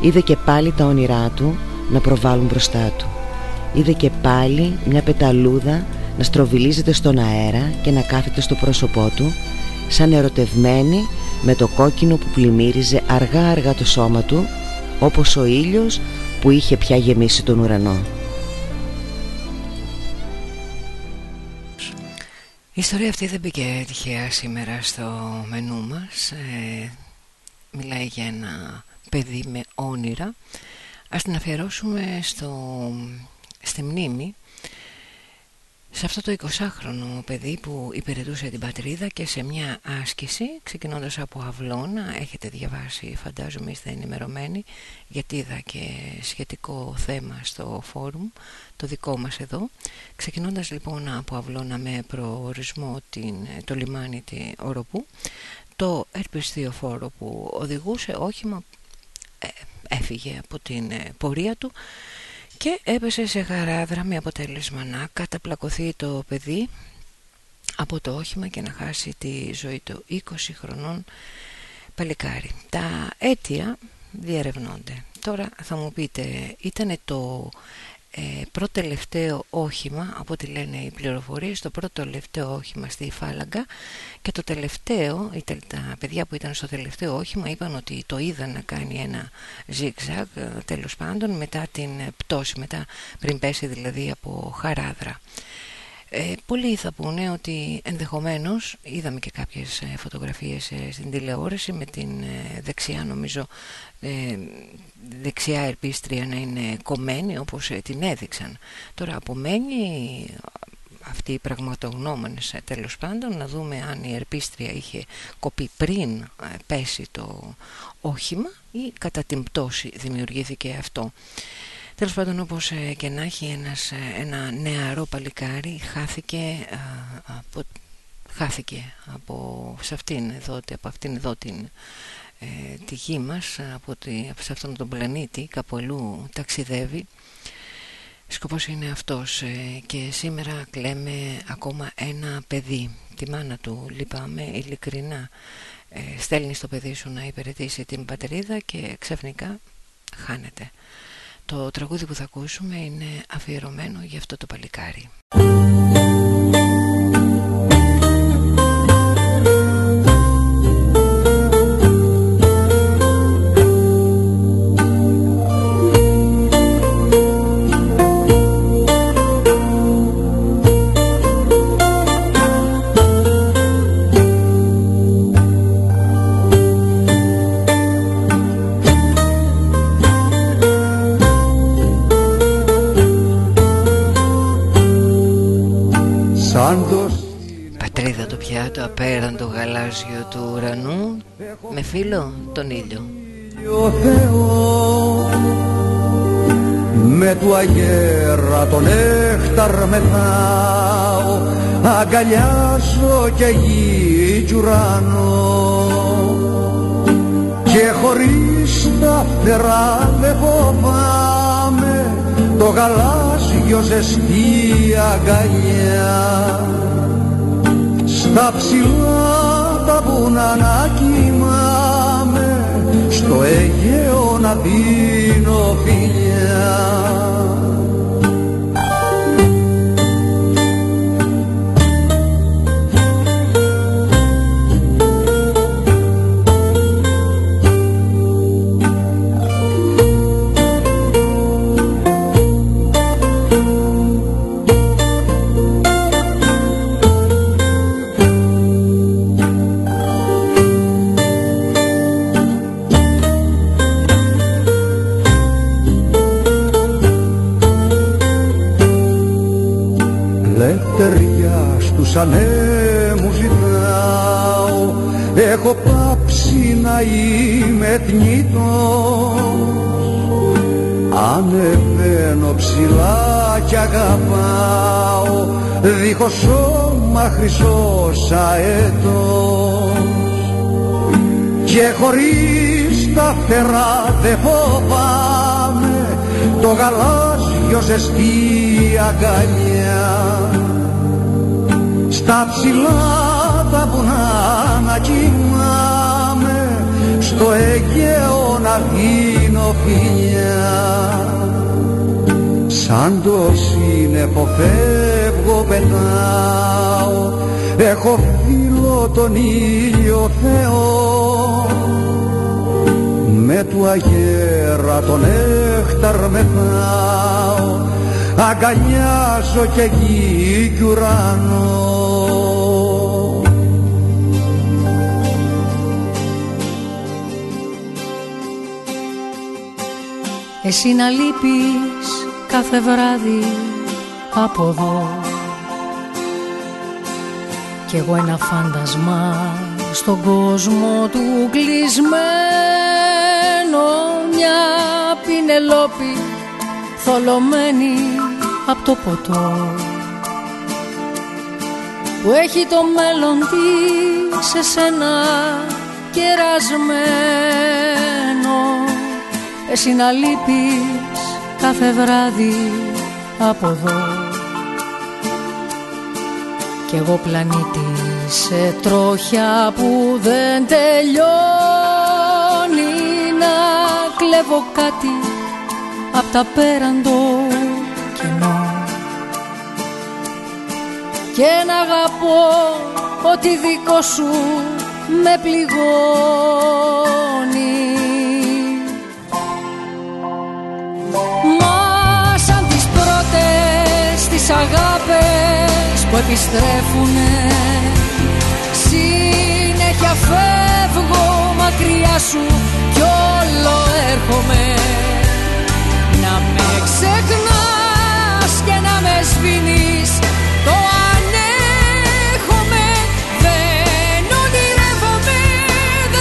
Speaker 15: Είδε και πάλι τα όνειρά του να προβάλλουν μπροστά του. Είδε και πάλι μια πεταλούδα να στροβιλίζεται στον αέρα και να κάθεται στο πρόσωπό του σαν ερωτευμένη με το κόκκινο που πλημμύριζε αργά αργά το σώμα του όπως ο ήλιος που είχε πια γεμίσει τον ουρανό. Η ιστορία αυτή δεν μπήκε τυχαία σήμερα στο μενού μας. Ε, μιλάει για ένα παιδί με όνειρα. Ας την αφιερώσουμε στο στη μνήμη σε αυτό το 20χρονο παιδί που υπηρετούσε την πατρίδα και σε μια άσκηση ξεκινώντας από αυλώνα έχετε διαβάσει φαντάζομαι είστε ενημερωμένοι γιατί είδα και σχετικό θέμα στο φόρουμ το δικό μας εδώ ξεκινώντας λοιπόν από αυλώνα με προορισμό την, το λιμάνι τη Οροπού το φόρο που οδηγούσε όχημα ε, έφυγε από την ε, πορεία του και έπεσε σε χαράδρα με αποτέλεσμα να καταπλακωθεί το παιδί από το όχημα και να χάσει τη ζωή του 20 χρονών παλικάρι. Τα αίτια διερευνώνται. Τώρα θα μου πείτε, ήταν το ε, πρώτο τελευταίο όχημα από ό,τι λένε οι πληροφορίες το πρώτο τελευταίο όχημα στη Φάλαγγα και το τελευταίο τα παιδιά που ήταν στο τελευταίο όχημα είπαν ότι το είδαν να κάνει ένα zigzag ε, τέλος πάντων μετά την πτώση μετά πριν πέσει δηλαδή από χαράδρα
Speaker 3: Ε, πολλοί θα πούνε ότι ενδεχομένως είδαμε και κάποιες ε, φωτογραφίες ε, στην τηλεόραση με την ε, δεξιά νομίζω δεξιά ερπίστρια να είναι κομμένη όπως την έδειξαν. Τώρα απομένει αυτοί οι πραγματογνώμονες τέλος πάντων να δούμε αν η ερπίστρια είχε κοπεί πριν πέσει το όχημα ή κατά την πτώση δημιουργήθηκε αυτό. Τέλος πάντων όπως ε, και να έχει ένας, ε, ένα νεαρό παλικάρι χάθηκε, από, χάθηκε από, σε αυτήν εδώ, από αυτήν εδώ την, ε, τη γη μας, από, τη, από σε αυτόν τον πλανήτη, κάπου αλλού ταξιδεύει. Σκοπός είναι αυτός και σήμερα κλαίμε ακόμα ένα παιδί. Τη μάνα του λυπάμαι ειλικρινά. στέλνει στο παιδί σου να υπηρετήσει την πατρίδα και ξαφνικά χάνεται. Το τραγούδι που θα ακούσουμε είναι αφιερωμένο για αυτό το παλικάρι. Το απέραντο γαλάζιο του ουρανού με φίλο τον ήλιο.
Speaker 16: Ο με του αγέρα τον έχταρ μεθάω αγκαλιάζω και γη κι ουρανό και χωρίς τα φτερά δεν φοβάμαι το γαλάζιο ζεστή αγκαλιά στα ψηλά τα βουνά να κοιμάμαι στο Αιγαίο να πίνω φιλιά Σαν μου ζητάω έχω πάψει να είμαι θνητός Ανεβαίνω ψηλά κι αγαπάω δίχως σώμα χρυσός αετός και χωρίς τα φτερά δεν φοβάμαι το γαλάζιο ζεστή αγκαλιά στα ψηλά τα βουνά να κοιμάμαι στο Αιγαίο να δίνω φιλιά. Σαν το σύννεφο φεύγω πετάω έχω φίλο τον ήλιο Θεό. Με του αγέρα τον έχταρ μεθάω αγκαλιάζω και γη κι ουρανό
Speaker 8: Εσύ να λείπεις κάθε βράδυ από εδώ. Κι εγώ ένα φάντασμα στον κόσμο του κλεισμένο Μια πινελόπη θολωμένη από το ποτό. Που έχει το μέλλον της σε σένα κερασμένο. Εσύ να λείπεις κάθε βράδυ από εδώ. Κι εγώ πλανήτη σε τρόχια που δεν τελειώνει να κλέβω κάτι απ' τα πέραντο και να αγαπώ ότι δικό σου με πληγώνει. Αγάπες που επιστρέφουνε Συνέχεια φεύγω μακριά σου κι όλο έρχομαι. Να με ξεχνάς και να με σβήνεις το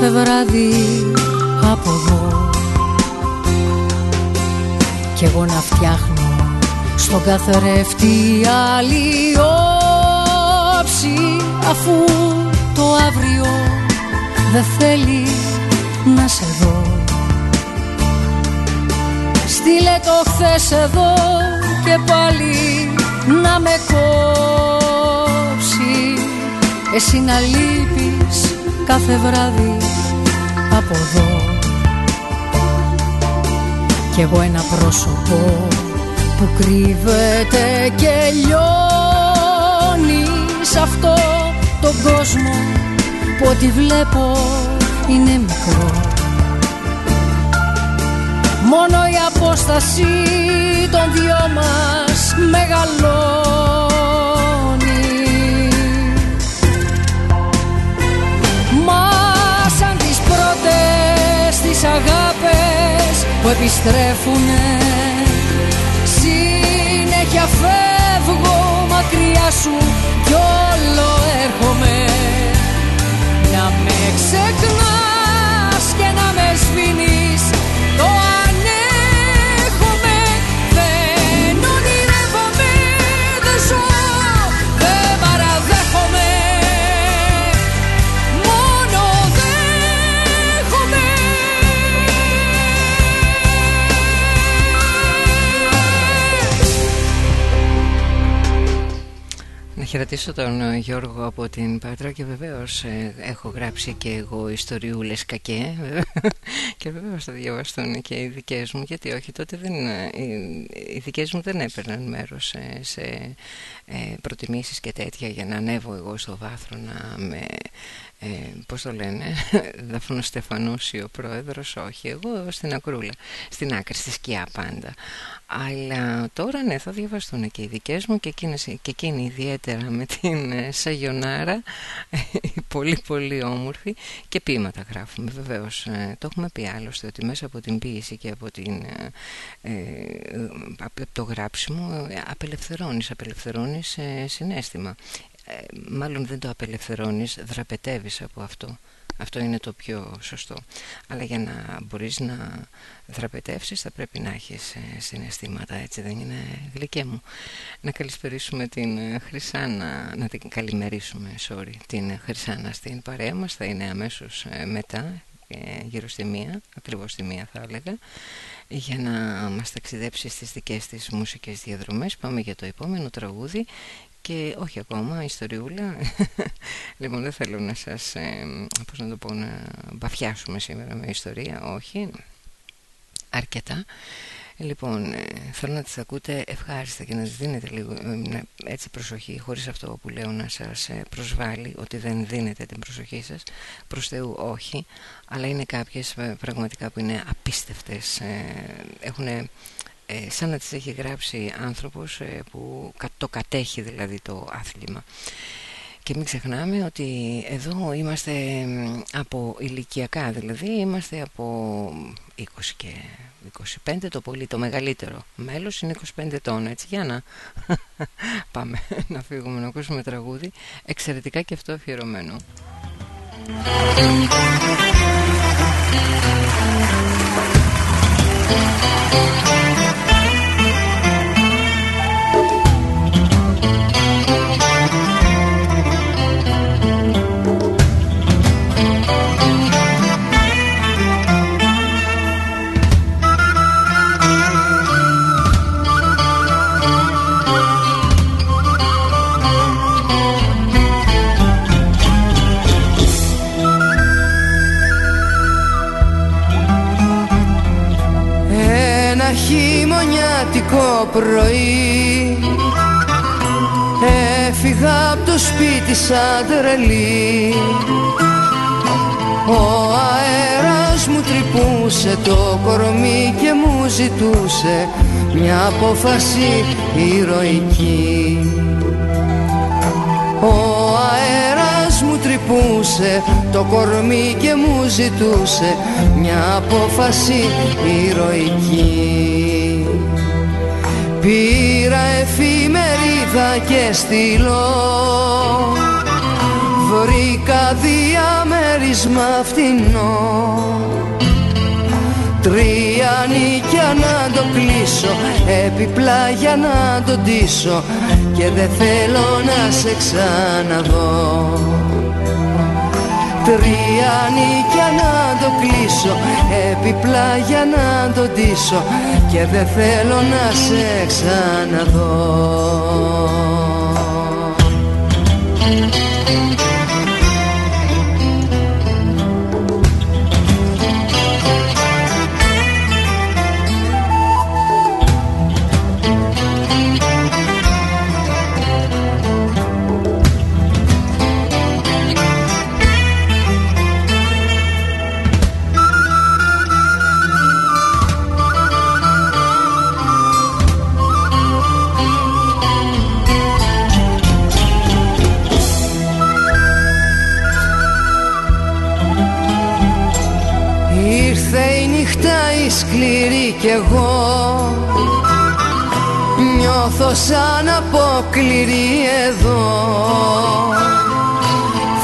Speaker 8: κάθε βράδυ από εδώ. Κι εγώ να φτιάχνω στον καθρέφτη άλλη όψη Αφού το αύριο δεν θέλει να σε δω. Στείλε το χθες εδώ και πάλι να με κόψει. Εσύ να λείπεις κάθε βράδυ από εδώ. Κι εγώ ένα πρόσωπο που κρύβεται και λιώνει σε αυτό τον κόσμο που ό,τι βλέπω είναι μικρό. Μόνο η απόσταση των δυο μας μεγαλώνει τις αγάπες που επιστρέφουνε. Συνέχεια φεύγω μακριά σου κι όλο έρχομαι. Να με ξεχνάς και να με σβήνεις. Το
Speaker 3: χαιρετήσω τον ε, Γιώργο από την Πάτρα και βεβαίως ε, έχω γράψει και εγώ ιστοριούλες κακέ και βεβαίως θα διαβαστούν και οι δικές μου γιατί όχι τότε δεν, ε, οι δικές μου δεν έπαιρναν μέρος σε, σε προτιμήσεις και τέτοια για να ανέβω εγώ στο βάθρο να με ε, πώς το λένε, Δαφνό Στεφανούση ο πρόεδρος, όχι, εγώ στην ακρούλα, στην άκρη, στη σκιά πάντα. Αλλά τώρα ναι, θα διαβαστούν και οι δικές μου και, εκείνες, και εκείνη ιδιαίτερα με την ε, Σαγιονάρα, πολύ πολύ όμορφη και ποίηματα γράφουμε βεβαίως. Ε, το έχουμε πει άλλωστε ότι μέσα από την ποίηση και από, την, ε, από το γράψιμο ε, απελευθερώνεις, απελευθερώνεις συνέστημα. Ε, μάλλον δεν το απελευθερώνεις, δραπετεύεις από αυτό. Αυτό είναι το πιο σωστό. Αλλά για να μπορείς να δραπετεύσεις θα πρέπει να έχεις ε, συναισθήματα, έτσι δεν είναι γλυκέ μου. Να καλησπερίσουμε την ε, Χρυσάνα, να την καλημερίσουμε, sorry, την Χρυσάνα στην παρέα μας. Θα είναι αμέσως μετά, γύρω στη μία, ακριβώς στη μία θα έλεγα για να μας ταξιδέψει στις δικές της μουσικές διαδρομές. Πάμε για το επόμενο τραγούδι και όχι ακόμα ιστοριούλα. Λοιπόν δεν θέλω να σας ε, πώς να το πω να μπαφιάσουμε σήμερα με ιστορία. Όχι. Αρκετά. Λοιπόν, ε, θέλω να τις ακούτε ευχάριστα και να τις δίνετε λίγο ε, έτσι προσοχή χωρίς αυτό που λέω να σας ε, προσβάλλει ότι δεν δίνετε την προσοχή σας. Προς Θεού όχι. Αλλά είναι κάποιες πραγματικά που είναι απίστευτες έχουν ε, σαν να τις έχει γράψει άνθρωπος ε, που το κατέχει δηλαδή το άθλημα. Και μην ξεχνάμε ότι εδώ είμαστε από ηλικιακά, δηλαδή είμαστε από 20 και 25 το πολύ, το μεγαλύτερο μέλος είναι 25 ετών, έτσι για να πάμε να φύγουμε να ακούσουμε τραγούδι, εξαιρετικά και αυτό αφιερωμένο.
Speaker 17: Πρωί. Έφυγα από το σπίτι σαν τρελή. Ο αέρας μου τρυπούσε το κορμί και μου ζητούσε μια απόφαση ηρωική. Ο αέρας μου τρυπούσε το κορμί και μου ζητούσε μια απόφαση ηρωική Πήρα εφημερίδα και στυλό Βρήκα διαμέρισμα φτηνό Τρία νίκια να το κλείσω Επιπλά για να το ντύσω Και δεν θέλω να σε ξαναδώ Τρία νίκια να το κλείσω Επιπλά για να το ντύσω Και δεν θέλω να σε ξαναδώ σκληρή κι εγώ. Νιώθω σαν αποκληρή εδώ.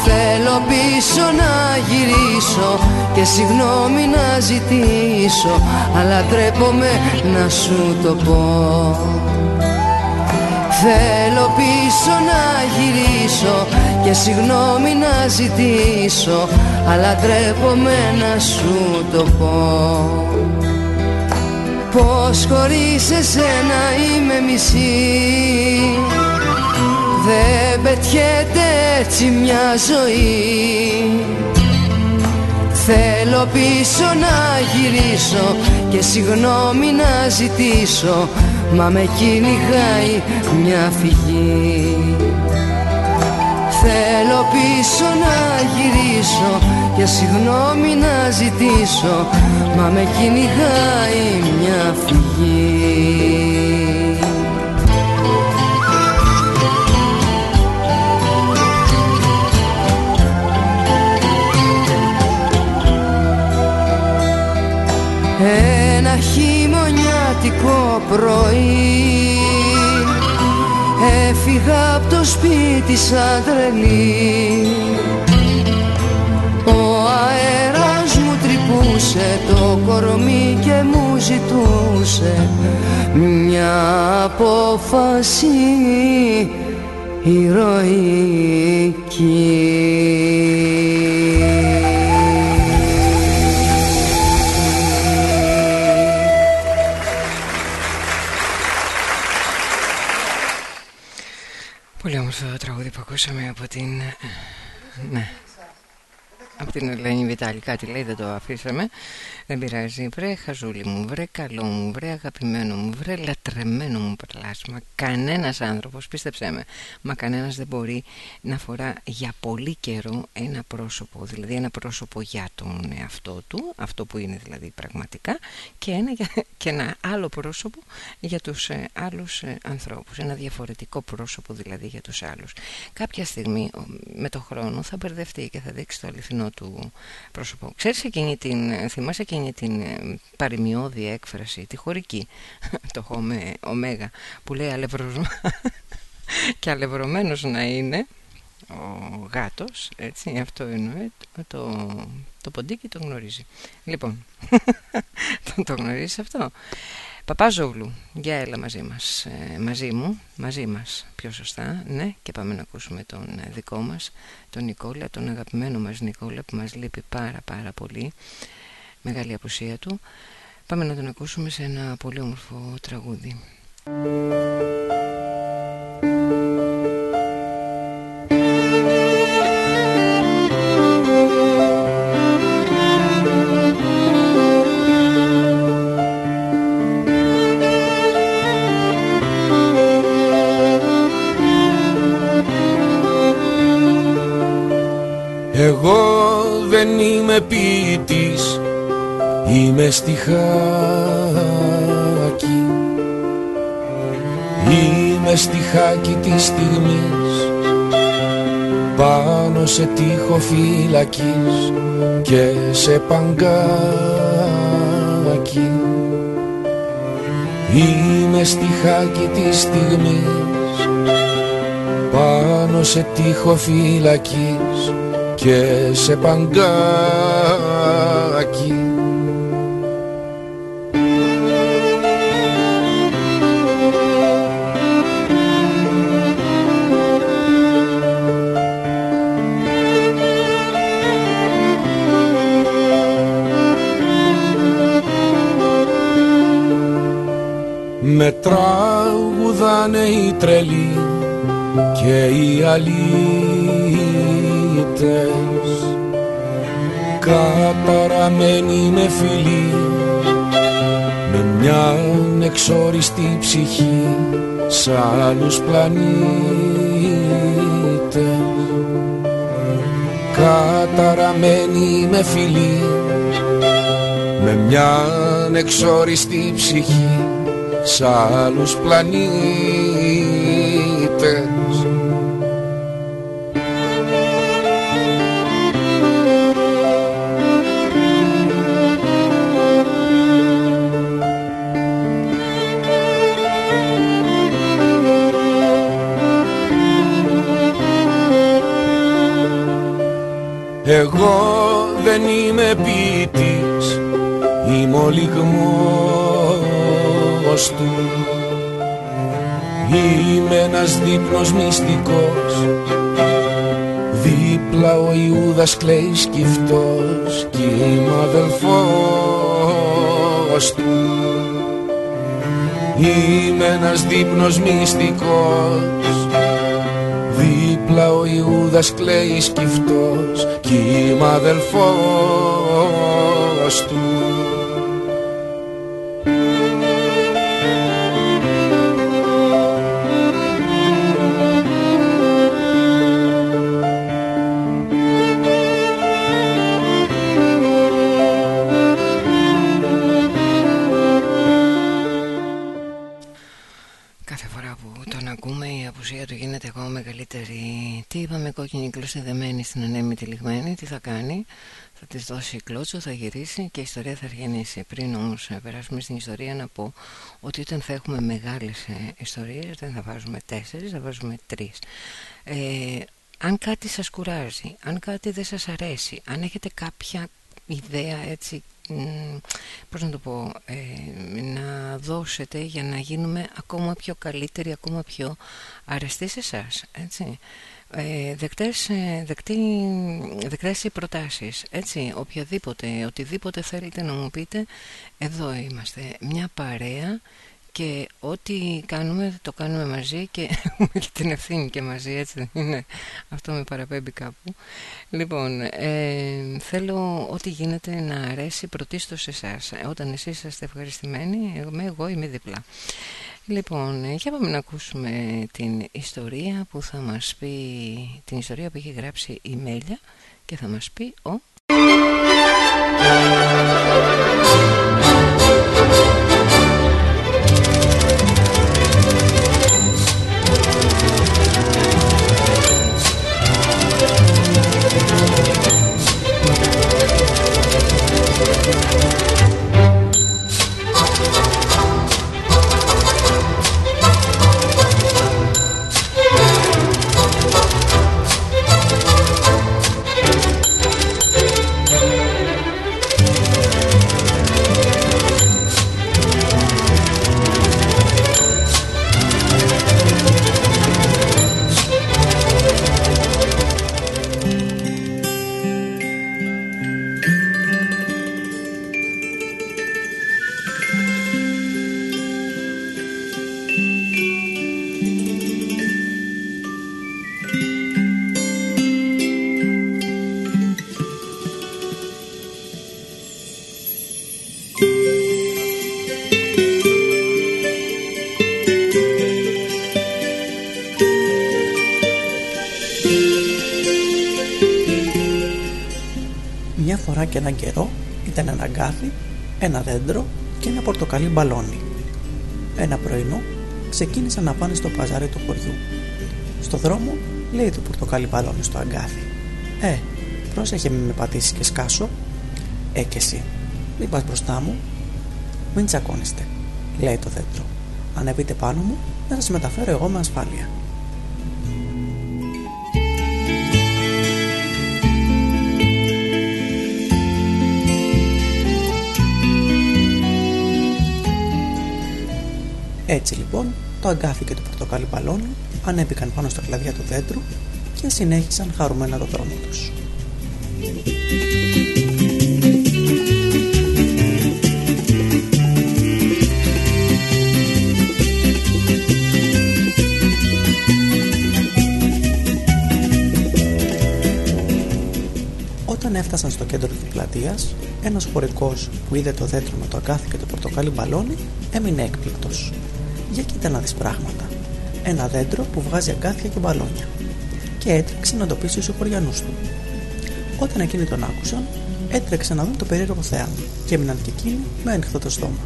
Speaker 17: Θέλω πίσω να γυρίσω και συγγνώμη να ζητήσω Αλλά τρέπομαι να σου το πω Θέλω πίσω να γυρίσω και συγγνώμη να ζητήσω Αλλά τρέπομαι να σου το πω. Πως χωρίς εσένα είμαι μισή. Δεν πετιέται έτσι μια ζωή. Θέλω πίσω να γυρίσω και συγγνώμη να ζητήσω Μα με κυνηγάει μια φυγή. Θέλω πίσω να γυρίσω και συγγνώμη να ζητήσω. Μα με κυνηγάει μια φυγή. Ένα χειμωνιάτικο πρωί. Έφυγα από το σπίτι σαν τρελή. Ο αέρας μου τρυπούσε το κορμί και μου ζητούσε Μια απόφαση. Ηρωική
Speaker 3: ακούσαμε από την... Ναι. Από την Ελένη Βιτάλη κάτι λέει δεν το αφήσαμε Δεν πειράζει βρε χαζούλη μου Βρε καλό μου Βρε αγαπημένο μου Βρε λατρεμένο μου πλάσμα Κανένας άνθρωπος πίστεψέ με Μα κανένας δεν μπορεί να φορά για πολύ καιρό ένα πρόσωπο Δηλαδή ένα πρόσωπο για τον εαυτό του Αυτό που είναι δηλαδή πραγματικά Και ένα, και ένα άλλο πρόσωπο για τους ε, άλλους ε, ανθρώπους. Ένα διαφορετικό πρόσωπο δηλαδή για τους άλλους. Κάποια στιγμή με το χρόνο θα μπερδευτεί και θα δείξει το αληθινό του πρόσωπο. Ξέρεις εκείνη την, θυμάσαι εκείνη την ε, παρημιώδη έκφραση, τη χωρική, το χώμε ωμέγα, που λέει αλευρωσμα... και αλευρωμένος να είναι ο γάτος, έτσι, αυτό εννοεί, το, το ποντίκι το γνωρίζει. Λοιπόν, το, το γνωρίζεις αυτό; Παπάζογλου, για έλα μαζί μας, ε, μαζί μου, μαζί μας πιο σωστά, ναι, και πάμε να ακούσουμε τον ε, δικό μας, τον Νικόλα, τον αγαπημένο μας Νικόλα που μας λείπει πάρα πάρα πολύ, μεγάλη απουσία του. Πάμε να τον ακούσουμε σε ένα πολύ όμορφο τραγούδι.
Speaker 18: Εγώ δεν είμαι ποιητής Είμαι στιχάκι Είμαι στιχάκι της στιγμής. Πάνω σε τείχο φυλακής Και σε παγκάκι. Είμαι στιχάκι της στιγμής. Πάνω σε τείχο φυλακής Και σε παγκάκι Με τραγουδάνε οι τρελοί και οι αλήτες. Καταραμένοι με φιλί με μια εξόριστη ψυχή σ' άλλους πλανήτες. Καταραμένοι με φιλί με μια εξόριστη ψυχή σ' άλλους πλανήτες; Εγώ δεν είμαι ποιητής, είμαι ο λιγμός του. Είμαι ένας δείπνος μυστικός. Δίπλα ο Ιούδας κλαίει σκυφτός Κι είμαι αδελφός του. Είμαι ένας δείπνος μυστικός. Δίπλα ο Ιούδας κλαίει σκυφτός Κι είμαι αδελφός του
Speaker 3: της δώσει κλώτσο, θα γυρίσει και η ιστορία θα αρχενήσει Πριν όμως ε, περάσουμε στην ιστορία να πω Ότι όταν θα έχουμε μεγάλες ε, ιστορίες Δεν θα βάζουμε τέσσερις, θα βάζουμε τρεις. Ε, Αν κάτι σας κουράζει Αν κάτι δεν σας αρέσει Αν έχετε κάποια ιδέα έτσι πώς να το πω ε, να δώσετε για να γίνουμε ακόμα πιο καλύτεροι ακόμα πιο αρεστοί σε εσάς έτσι. ε, δεκτές, ε, δεκτή, δεκτές οι προτάσεις. Έτσι οποιαδήποτε οτιδήποτε θέλετε να μου πείτε εδώ είμαστε. Μια παρέα και ό,τι κάνουμε το κάνουμε μαζί και έχουμε την ευθύνη και μαζί έτσι δεν είναι. Αυτό με παραπέμπει κάπου. Λοιπόν ε, θέλω ό,τι γίνεται να αρέσει πρωτίστως σε εσάς. Όταν εσείς είστε ευχαριστημένοι εγώ, εγώ είμαι διπλά Λοιπόν, για πάμε να ακούσουμε την ιστορία που θα μας πει την ιστορία που έχει γράψει η Μέλια και θα μας πει ο
Speaker 19: μπαλόνι. Ένα πρωινό ξεκίνησαν να πάνε στο παζάρι του χωριού. Στο δρόμο λέει το πορτοκαλί μπαλόνι στο αγκάθι. Ε, πρόσεχε μην με πατήσεις και σκάσω. Ε και εσύ, μην πας μπροστά μου. Μην τσακώνεστε, λέει το δέντρο. Ανεβείτε πάνω μου, να σας μεταφέρω εγώ με ασφάλεια. Έτσι λοιπόν, το αγκάθι και το πορτοκάλι μπαλόνι ανέβηκαν πάνω στα κλαδιά του δέντρου και συνέχισαν χαρούμενα το δρόμο τους. Όταν έφτασαν στο κέντρο της πλατείας, ένας χωρικός που είδε το δέντρο με το αγκάθι και το πορτοκάλι μπαλόνι έμεινε έκπληκτος. Για κοίτα να δεις πράγματα. Ένα δέντρο που βγάζει αγκάθια και μπαλόνια. Και έτρεξε να το πείσει στους χωριανούς του. Όταν εκείνοι τον άκουσαν, έτρεξε να δουν το περίεργο θέαμα και έμειναν και εκείνοι με ανοιχτό το στόμα.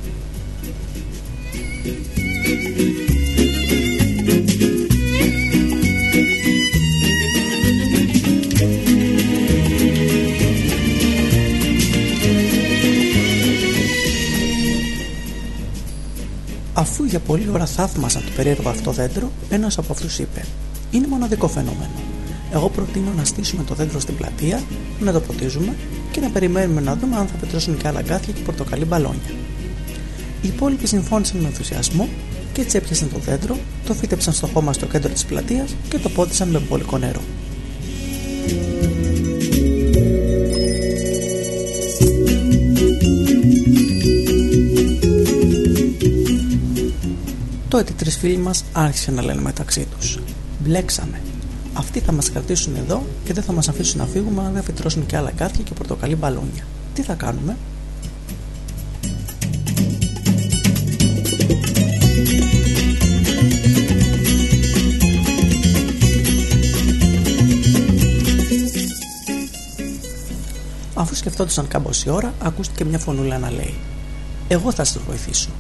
Speaker 19: Για πολλή ώρα θαύμασαν το περίεργο αυτό δέντρο, ένας από αυτούς είπε: Είναι μοναδικό φαινόμενο. Εγώ προτείνω να στήσουμε το δέντρο στην πλατεία, να το ποτίζουμε και να περιμένουμε να δούμε αν θα πετρώσουν και άλλα γκάθια και πορτοκαλί μπαλόνια. Οι υπόλοιποι συμφώνησαν με ενθουσιασμό και έτσι έπιασαν το δέντρο, το φύτεψαν στο χώμα στο κέντρο της πλατείας και το πότισαν με μπολικό νερό. Τότε τρεις φίλοι μας άρχισαν να λένε μεταξύ τους: Μπλέξαμε. Αυτοί θα μας κρατήσουν εδώ και δεν θα μας αφήσουν να φύγουμε αν δεν φυτρώσουν και άλλα κάρτια και πορτοκαλί μπαλόνια. Τι θα κάνουμε, Αφού σκεφτόντουσαν κάμποση ώρα, ακούστηκε μια φωνούλα να λέει: Εγώ θα σας βοηθήσω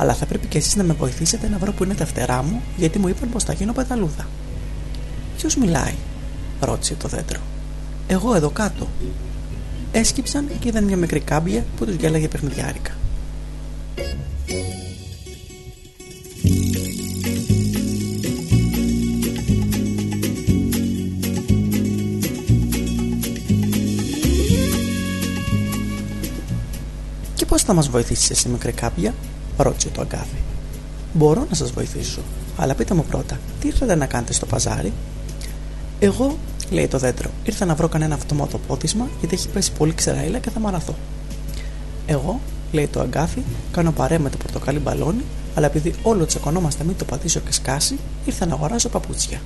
Speaker 19: αλλά θα πρέπει και εσείς να με βοηθήσετε να βρω που είναι τα φτερά μου, γιατί μου είπαν πως θα γίνω πεταλούδα. Ποιος μιλάει, ρώτησε το δέντρο. Εγώ εδώ κάτω. Έσκυψαν και είδαν μια μικρή κάμπια που τους γέλαγε παιχνιδιάρικα. Και πώς θα μας βοηθήσεις εσύ μικρή κάμπια; Ρώτησε το αγκάθι. Μπορώ να σας βοηθήσω, αλλά πείτε μου πρώτα, τι ήρθατε να κάνετε στο παζάρι; Εγώ, λέει το δέντρο, ήρθα να βρω κανένα αυτομάτο πόδισμα γιατί έχει πέσει πολύ ξεραίλα και θα μαραθώ. Εγώ, λέει το αγκάθι, κάνω παρέα με το πορτοκαλί μπαλόνι, αλλά επειδή όλο τσακωνόμαστε μην το πατήσω και σκάσει, ήρθα να αγοράσω παπούτσια.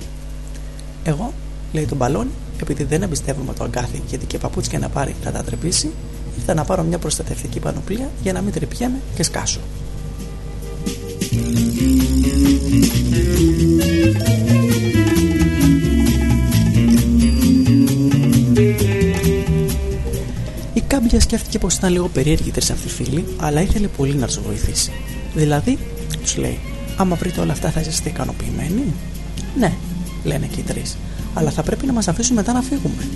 Speaker 19: Εγώ, λέει το μπαλόνι, επειδή δεν εμπιστεύομαι το αγκάθι γιατί και παπούτσια να πάρει θα τα τρεπήσει, ήρθα να πάρω μια προστατευτική πανοπλία για να μην τρυπιέμαι και σκάσω. Η κάμπια σκέφτηκε πως ήταν λίγο περίεργη τρει αυτοί φίλοι, αλλά ήθελε πολύ να τους βοηθήσει. Δηλαδή, τους λέει, άμα βρείτε όλα αυτά θα είσαστε ικανοποιημένοι. Ναι, λένε και οι τρεις, αλλά θα πρέπει να μας αφήσουν μετά να φύγουμε.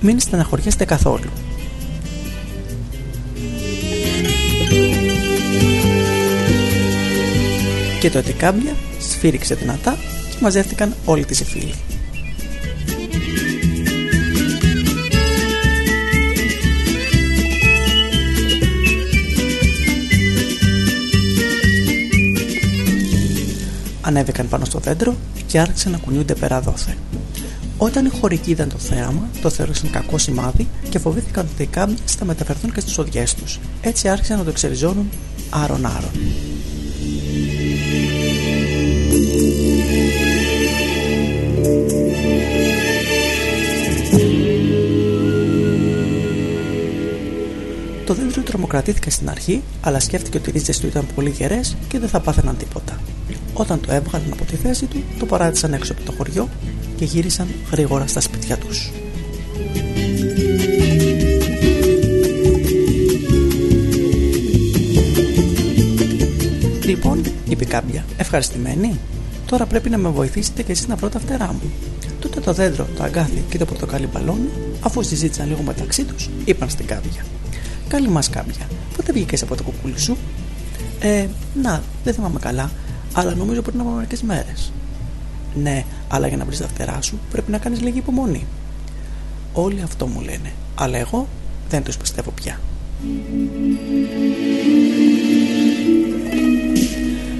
Speaker 19: Μην στεναχωριέστε καθόλου. Και το κάμπια σφύριξε δυνατά και μαζεύτηκαν όλοι τις φίλοι. Ανέβηκαν πάνω στο δέντρο και άρχισαν να κουνιούνται πέρα δόθε. Όταν οι χωρικοί είδαν το θέαμα, το θεωρήσαν κακό σημάδι και φοβήθηκαν ότι οι κάμπιε θα μεταφερθούν και στις οδιές τους. Έτσι άρχισαν να το εξεριζώνουν άρον-άρον. Το δέντρο τρομοκρατήθηκε στην αρχή, αλλά σκέφτηκε ότι οι ρίζες του ήταν πολύ γερές και δεν θα πάθαιναν τίποτα. Όταν το έβγαλαν από τη θέση του, το παράτησαν έξω από το χωριό και γύρισαν γρήγορα στα σπίτια τους. Λοιπόν, είπε κάποια, ευχαριστημένη. Τώρα πρέπει να με βοηθήσετε και εσείς να βρω τα φτερά μου. Τότε το δέντρο, το αγκάθι και το πορτοκάλι μπαλόνι, αφού συζήτησαν λίγο μεταξύ τους, είπαν στην κάμπια. Καλή μας κάμπια, πότε βγήκες από το κουκούλι σου; Ε, να, δεν θυμάμαι καλά, αλλά νομίζω πριν από μερικές μέρες. Ναι, αλλά για να βρεις τα φτερά σου πρέπει να κάνεις λίγη υπομονή. Όλοι αυτό μου λένε, αλλά εγώ δεν τους πιστεύω πια.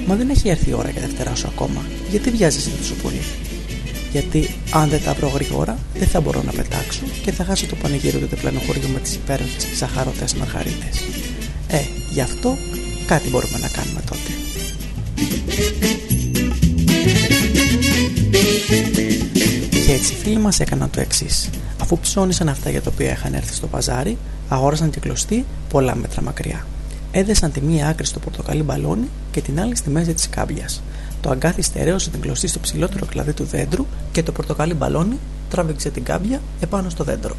Speaker 19: Μα δεν έχει έρθει η ώρα για Δευτέρα σου ακόμα. Γιατί βιάζεσαι τόσο πολύ; Γιατί αν δεν τα βρω γρήγορα, δεν θα μπορώ να πετάξω και θα χάσω το πανηγύριο του διπλανού χωριού με τις υπέροχες ζαχαρωτέ μαρχαρίτε. Ε, γι' αυτό κάτι μπορούμε να κάνουμε τότε. Και έτσι οι φίλοι μας έκαναν το εξής. Αφού ψώνισαν αυτά για τα οποία είχαν έρθει στο παζάρι, αγόρασαν και κλωστοί πολλά μέτρα μακριά. Έδεσαν τη μία άκρη στο πορτοκαλί μπαλόνι και την άλλη στη μέση της κάμπιας. Το αγκάθι στερέωσε την κλωστή στο ψηλότερο κλαδί του δέντρου και το πορτοκαλί μπαλόνι τράβηξε την κάμπια επάνω στο δέντρο.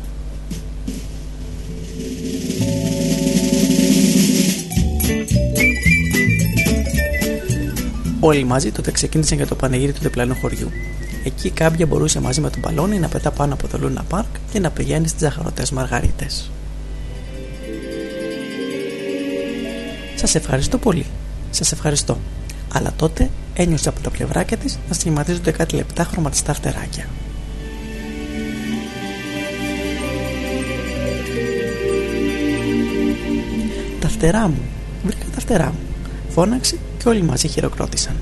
Speaker 19: Όλοι μαζί τότε ξεκίνησαν για το πανηγύρι του διπλανού χωριού. Εκεί η κάμπια μπορούσε μαζί με τον μπαλόνι να πετά πάνω από το Λούνα Πάρκ και να πηγαίνει στις ζαχαρωτέ μαργαρίτες. Σας ευχαριστώ πολύ. Σας ευχαριστώ. Αλλά τότε ένιωσε από τα πλευράκια της να σχηματίζονται κάτι λεπτά χρωματιστά φτεράκια. Τα φτερά μου, βρήκα τα φτερά μου. Φώναξε και όλοι μαζί χειροκρότησαν.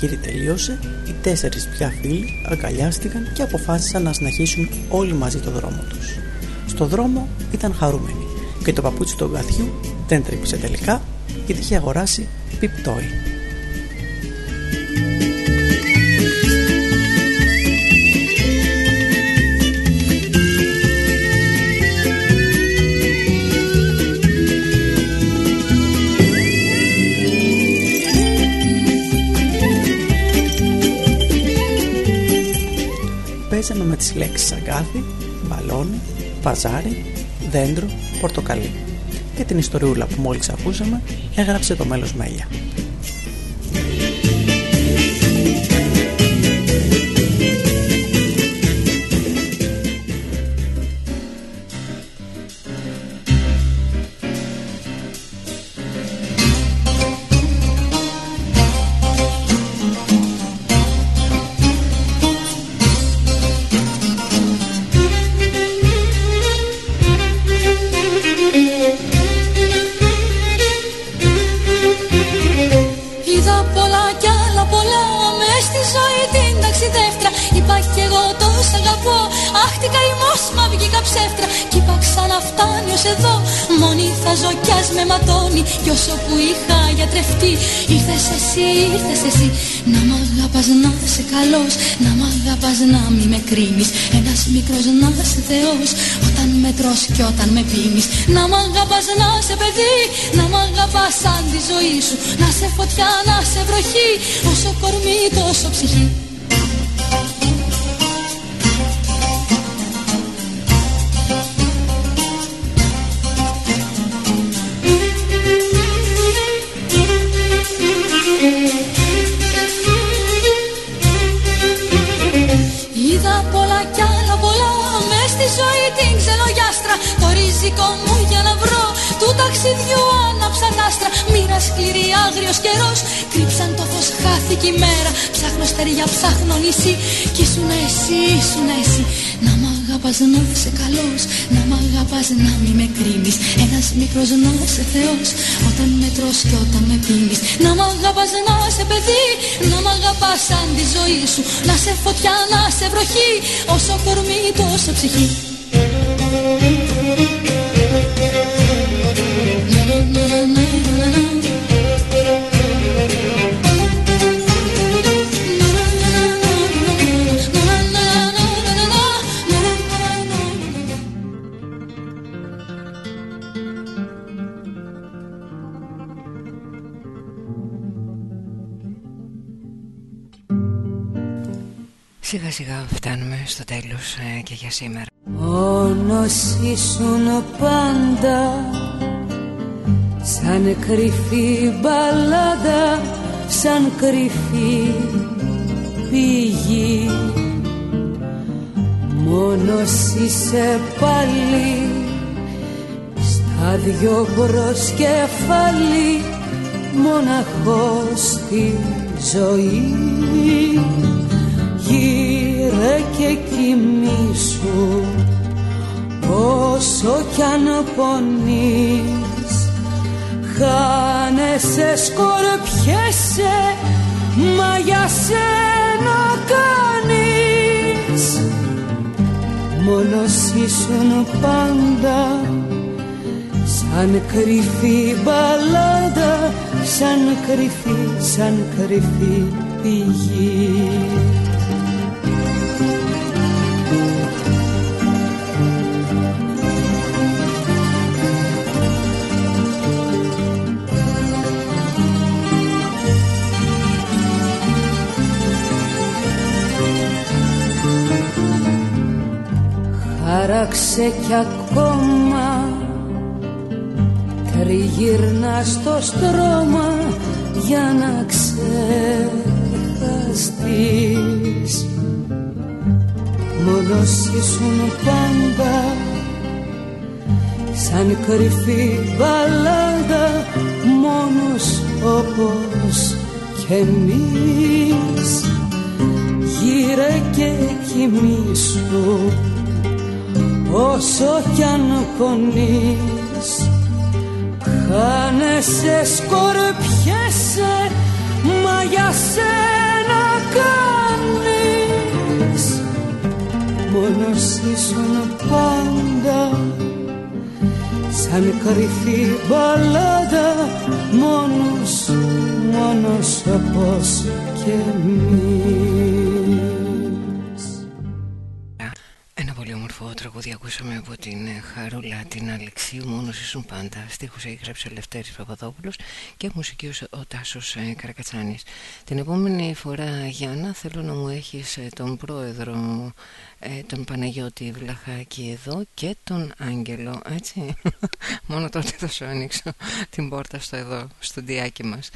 Speaker 19: Πανηγύρι τελείωσε, οι τέσσερις πια φίλοι αγκαλιάστηκαν και αποφάσισαν να συνεχίσουν όλοι μαζί το δρόμο τους. Στο δρόμο ήταν χαρούμενοι και το παπούτσι του αγκαθιού δεν τρύπησε τελικά γιατί είχε αγοράσει πιπτόι. Λέξεις αγκάθι, μπαλόνι, παζάρι, δέντρο, πορτοκαλί. Και την ιστοριούλα που μόλις ακούσαμε έγραψε το μέλος Μέλια.
Speaker 11: Θεός Όταν με τρως και όταν με πίνεις. Να μ' αγαπάς να σε παιδί Να μ' αγαπάς σαν τη ζωή σου. Να σε φωτιά, να σε βροχή Όσο κορμί τόσο ψυχή αστέρια ψάχνω νησί. Κι ήσουν εσύ, ήσουν εσύ. Να μ' αγαπάς να είσαι καλός. Να μ' αγαπάς να μη με κρίνεις. Ένας μικρός να είσαι θεός. Όταν με τρως και όταν με πίνεις. Να μ' αγαπάς να είσαι παιδί. Να μ' αγαπάς σαν τη ζωή σου. Να σε φωτιά, να σε βροχή. Όσο κορμί τόσο ψυχή
Speaker 3: Σιγά σιγά φτάνουμε στο τέλος ε, και για σήμερα.
Speaker 7: Μόνος ήσουν πάντα Σαν κρυφή μπαλάδα Σαν κρυφή πηγή. Μόνος είσαι πάλι Στα δυο προσκεφάλι Μοναχός στη ζωή Γύρε και κοιμήσου Όσο κι αν πονείς. Χάνεσαι, σκορπιέσαι Μα για σένα κάνεις. Μόνος ήσουν πάντα Σαν κρυφή μπαλάντα Σαν κρυφή, σαν κρυφή πηγή Χάραξε κι ακόμα. Τριγύρνα στο στρώμα για να ξεχαστείς. Μόνος ήσουν πάντα σαν κρυφή μπαλάντα μόνος όπως κι εμείς. Γύρε και κοιμήσου όσο κι αν πονείς χάνεσαι σκορπιέσαι μα για σένα κάνεις. Μόνος ήσουν πάντα σαν κρυφή μπαλάδα μόνος, μόνος όπως και εμείς
Speaker 3: τραγούδι ακούσαμε από την Χαρούλα την Αλεξίου Μόνος ήσουν πάντα Στίχους έχει γράψει ο Λευτέρης Παπαδόπουλος Και μουσική ο Τάσος ε, Καρακατσάνης. Την επόμενη φορά Γιάννα θέλω να μου έχεις ε, τον πρόεδρο ε, τον Παναγιώτη Βλαχάκη εδώ και τον Άγγελο έτσι. Μόνο τότε θα σου ανοίξω την πόρτα στο εδώ στο διάκι μας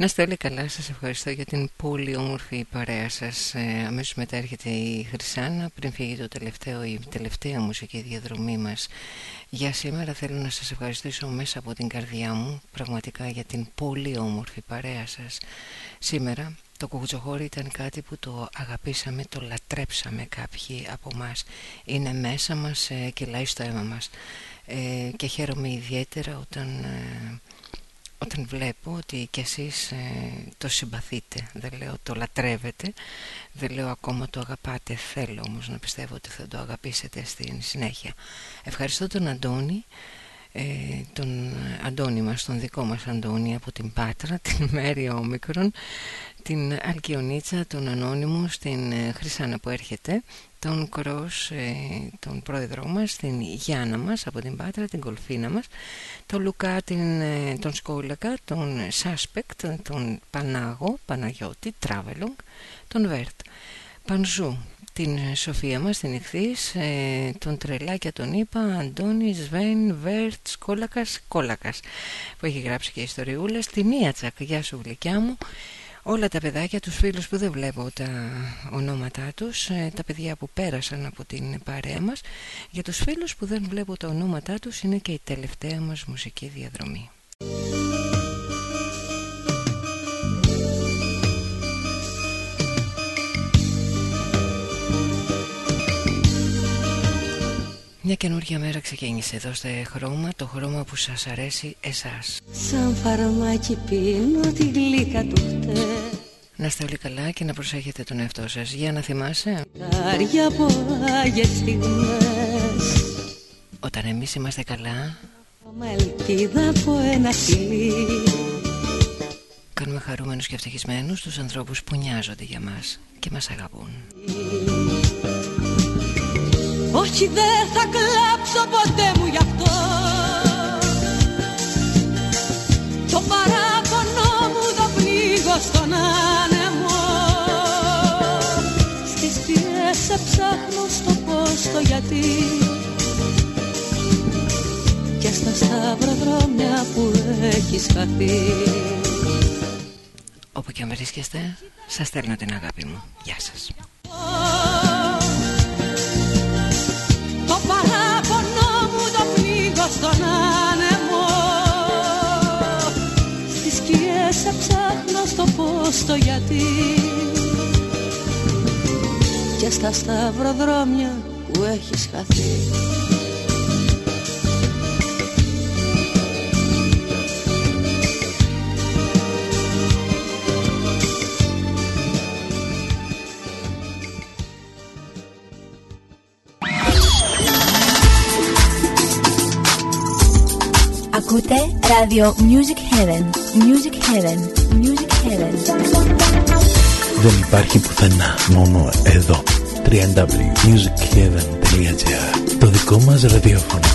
Speaker 3: να είστε όλοι καλά, σας ευχαριστώ για την πολύ όμορφη παρέα σας. Ε, Αμέσως μετά έρχεται η Χρυσάνα. Πριν φύγει το τελευταίο, η τελευταία μουσική διαδρομή μας Για σήμερα θέλω να σας ευχαριστήσω μέσα από την καρδιά μου Πραγματικά για την πολύ όμορφη παρέα σας Σήμερα. Το κουκουτσοχώρι ήταν κάτι που το αγαπήσαμε, το λατρέψαμε κάποιοι από μας. Είναι μέσα μας, ε, κυλάει στο αίμα μας. Ε, Και χαίρομαι ιδιαίτερα όταν... Ε, όταν βλέπω ότι κι εσείς ε, το συμπαθείτε δεν λέω το λατρεύετε δεν λέω ακόμα το αγαπάτε θέλω όμως να πιστεύω ότι θα το αγαπήσετε στην συνέχεια. Ευχαριστώ τον Αντώνη ε, τον Αντώνη μας, τον δικό μας Αντώνη από την Πάτρα, την Μέρη Όμικρον την Αλκιονίτσα, τον Ανώνυμο, την ε, Χρυσάνα που έρχεται, τον Κρός, ε, τον πρόεδρό μας, την Γιάννα μας από την Πάτρα, την Κολφίνα μας, τον Λουκά, την, ε, τον Σκόλακα, τον Σάσπεκτ, τον Πανάγο, Παναγιώτη, Τράβελογκ, τον Βέρτ. Πανζού, την Σοφία μας, την Ιχθής, τον Τρελάκια τον είπα, Αντώνη, Σβέν, Βέρτ, Σκόλακας, Κόλακας, που έχει γράψει και ιστοριούλες, την Ιατσακ, γεια σου γλυκιά μου, όλα τα παιδάκια, τους φίλους που δεν βλέπω τα ονόματά τους, ε, τα παιδιά που πέρασαν από την παρέα μας, για τους φίλους που δεν βλέπω τα ονόματά τους είναι και η τελευταία μας μουσική διαδρομή. Μια καινούργια μέρα ξεκίνησε εδώ στο χρώμα, το χρώμα που σας αρέσει εσάς.
Speaker 7: Σαν φαρμάκι πίνω τη γλύκα του χτες.
Speaker 3: Να είστε όλοι καλά και να προσέχετε τον εαυτό σας. Για να θυμάσαι.
Speaker 7: Κάρια από άγιες στιγμές.
Speaker 3: Όταν εμείς είμαστε καλά.
Speaker 7: Μα ελπίδα από ένα φιλί.
Speaker 3: Κάνουμε χαρούμενους και ευτυχισμένους τους ανθρώπους που νοιάζονται για μας και μας αγαπούν.
Speaker 7: Όχι δεν θα κλάψω ποτέ μου γι' αυτό. Το παράπονο μου το πνίγω στον άνεμο. Στις πώς το γιατί. Και στα σταυροδρόμια που έχεις χαθεί
Speaker 4: Όπου και αν βρίσκεστε, σας στέλνω την αγάπη μου. Γεια σας.
Speaker 7: Ψάχνω στο πώς το γιατί. Και στα σταυροδρόμια που έχεις χαθεί
Speaker 1: Ακούτε ράδιο Music Heaven. Music Heaven. Music Heaven.
Speaker 20: Δεν υπάρχει πουθενά, μόνο εδώ. www.musicheaven.gr Το δικό μας ραδιόφωνο.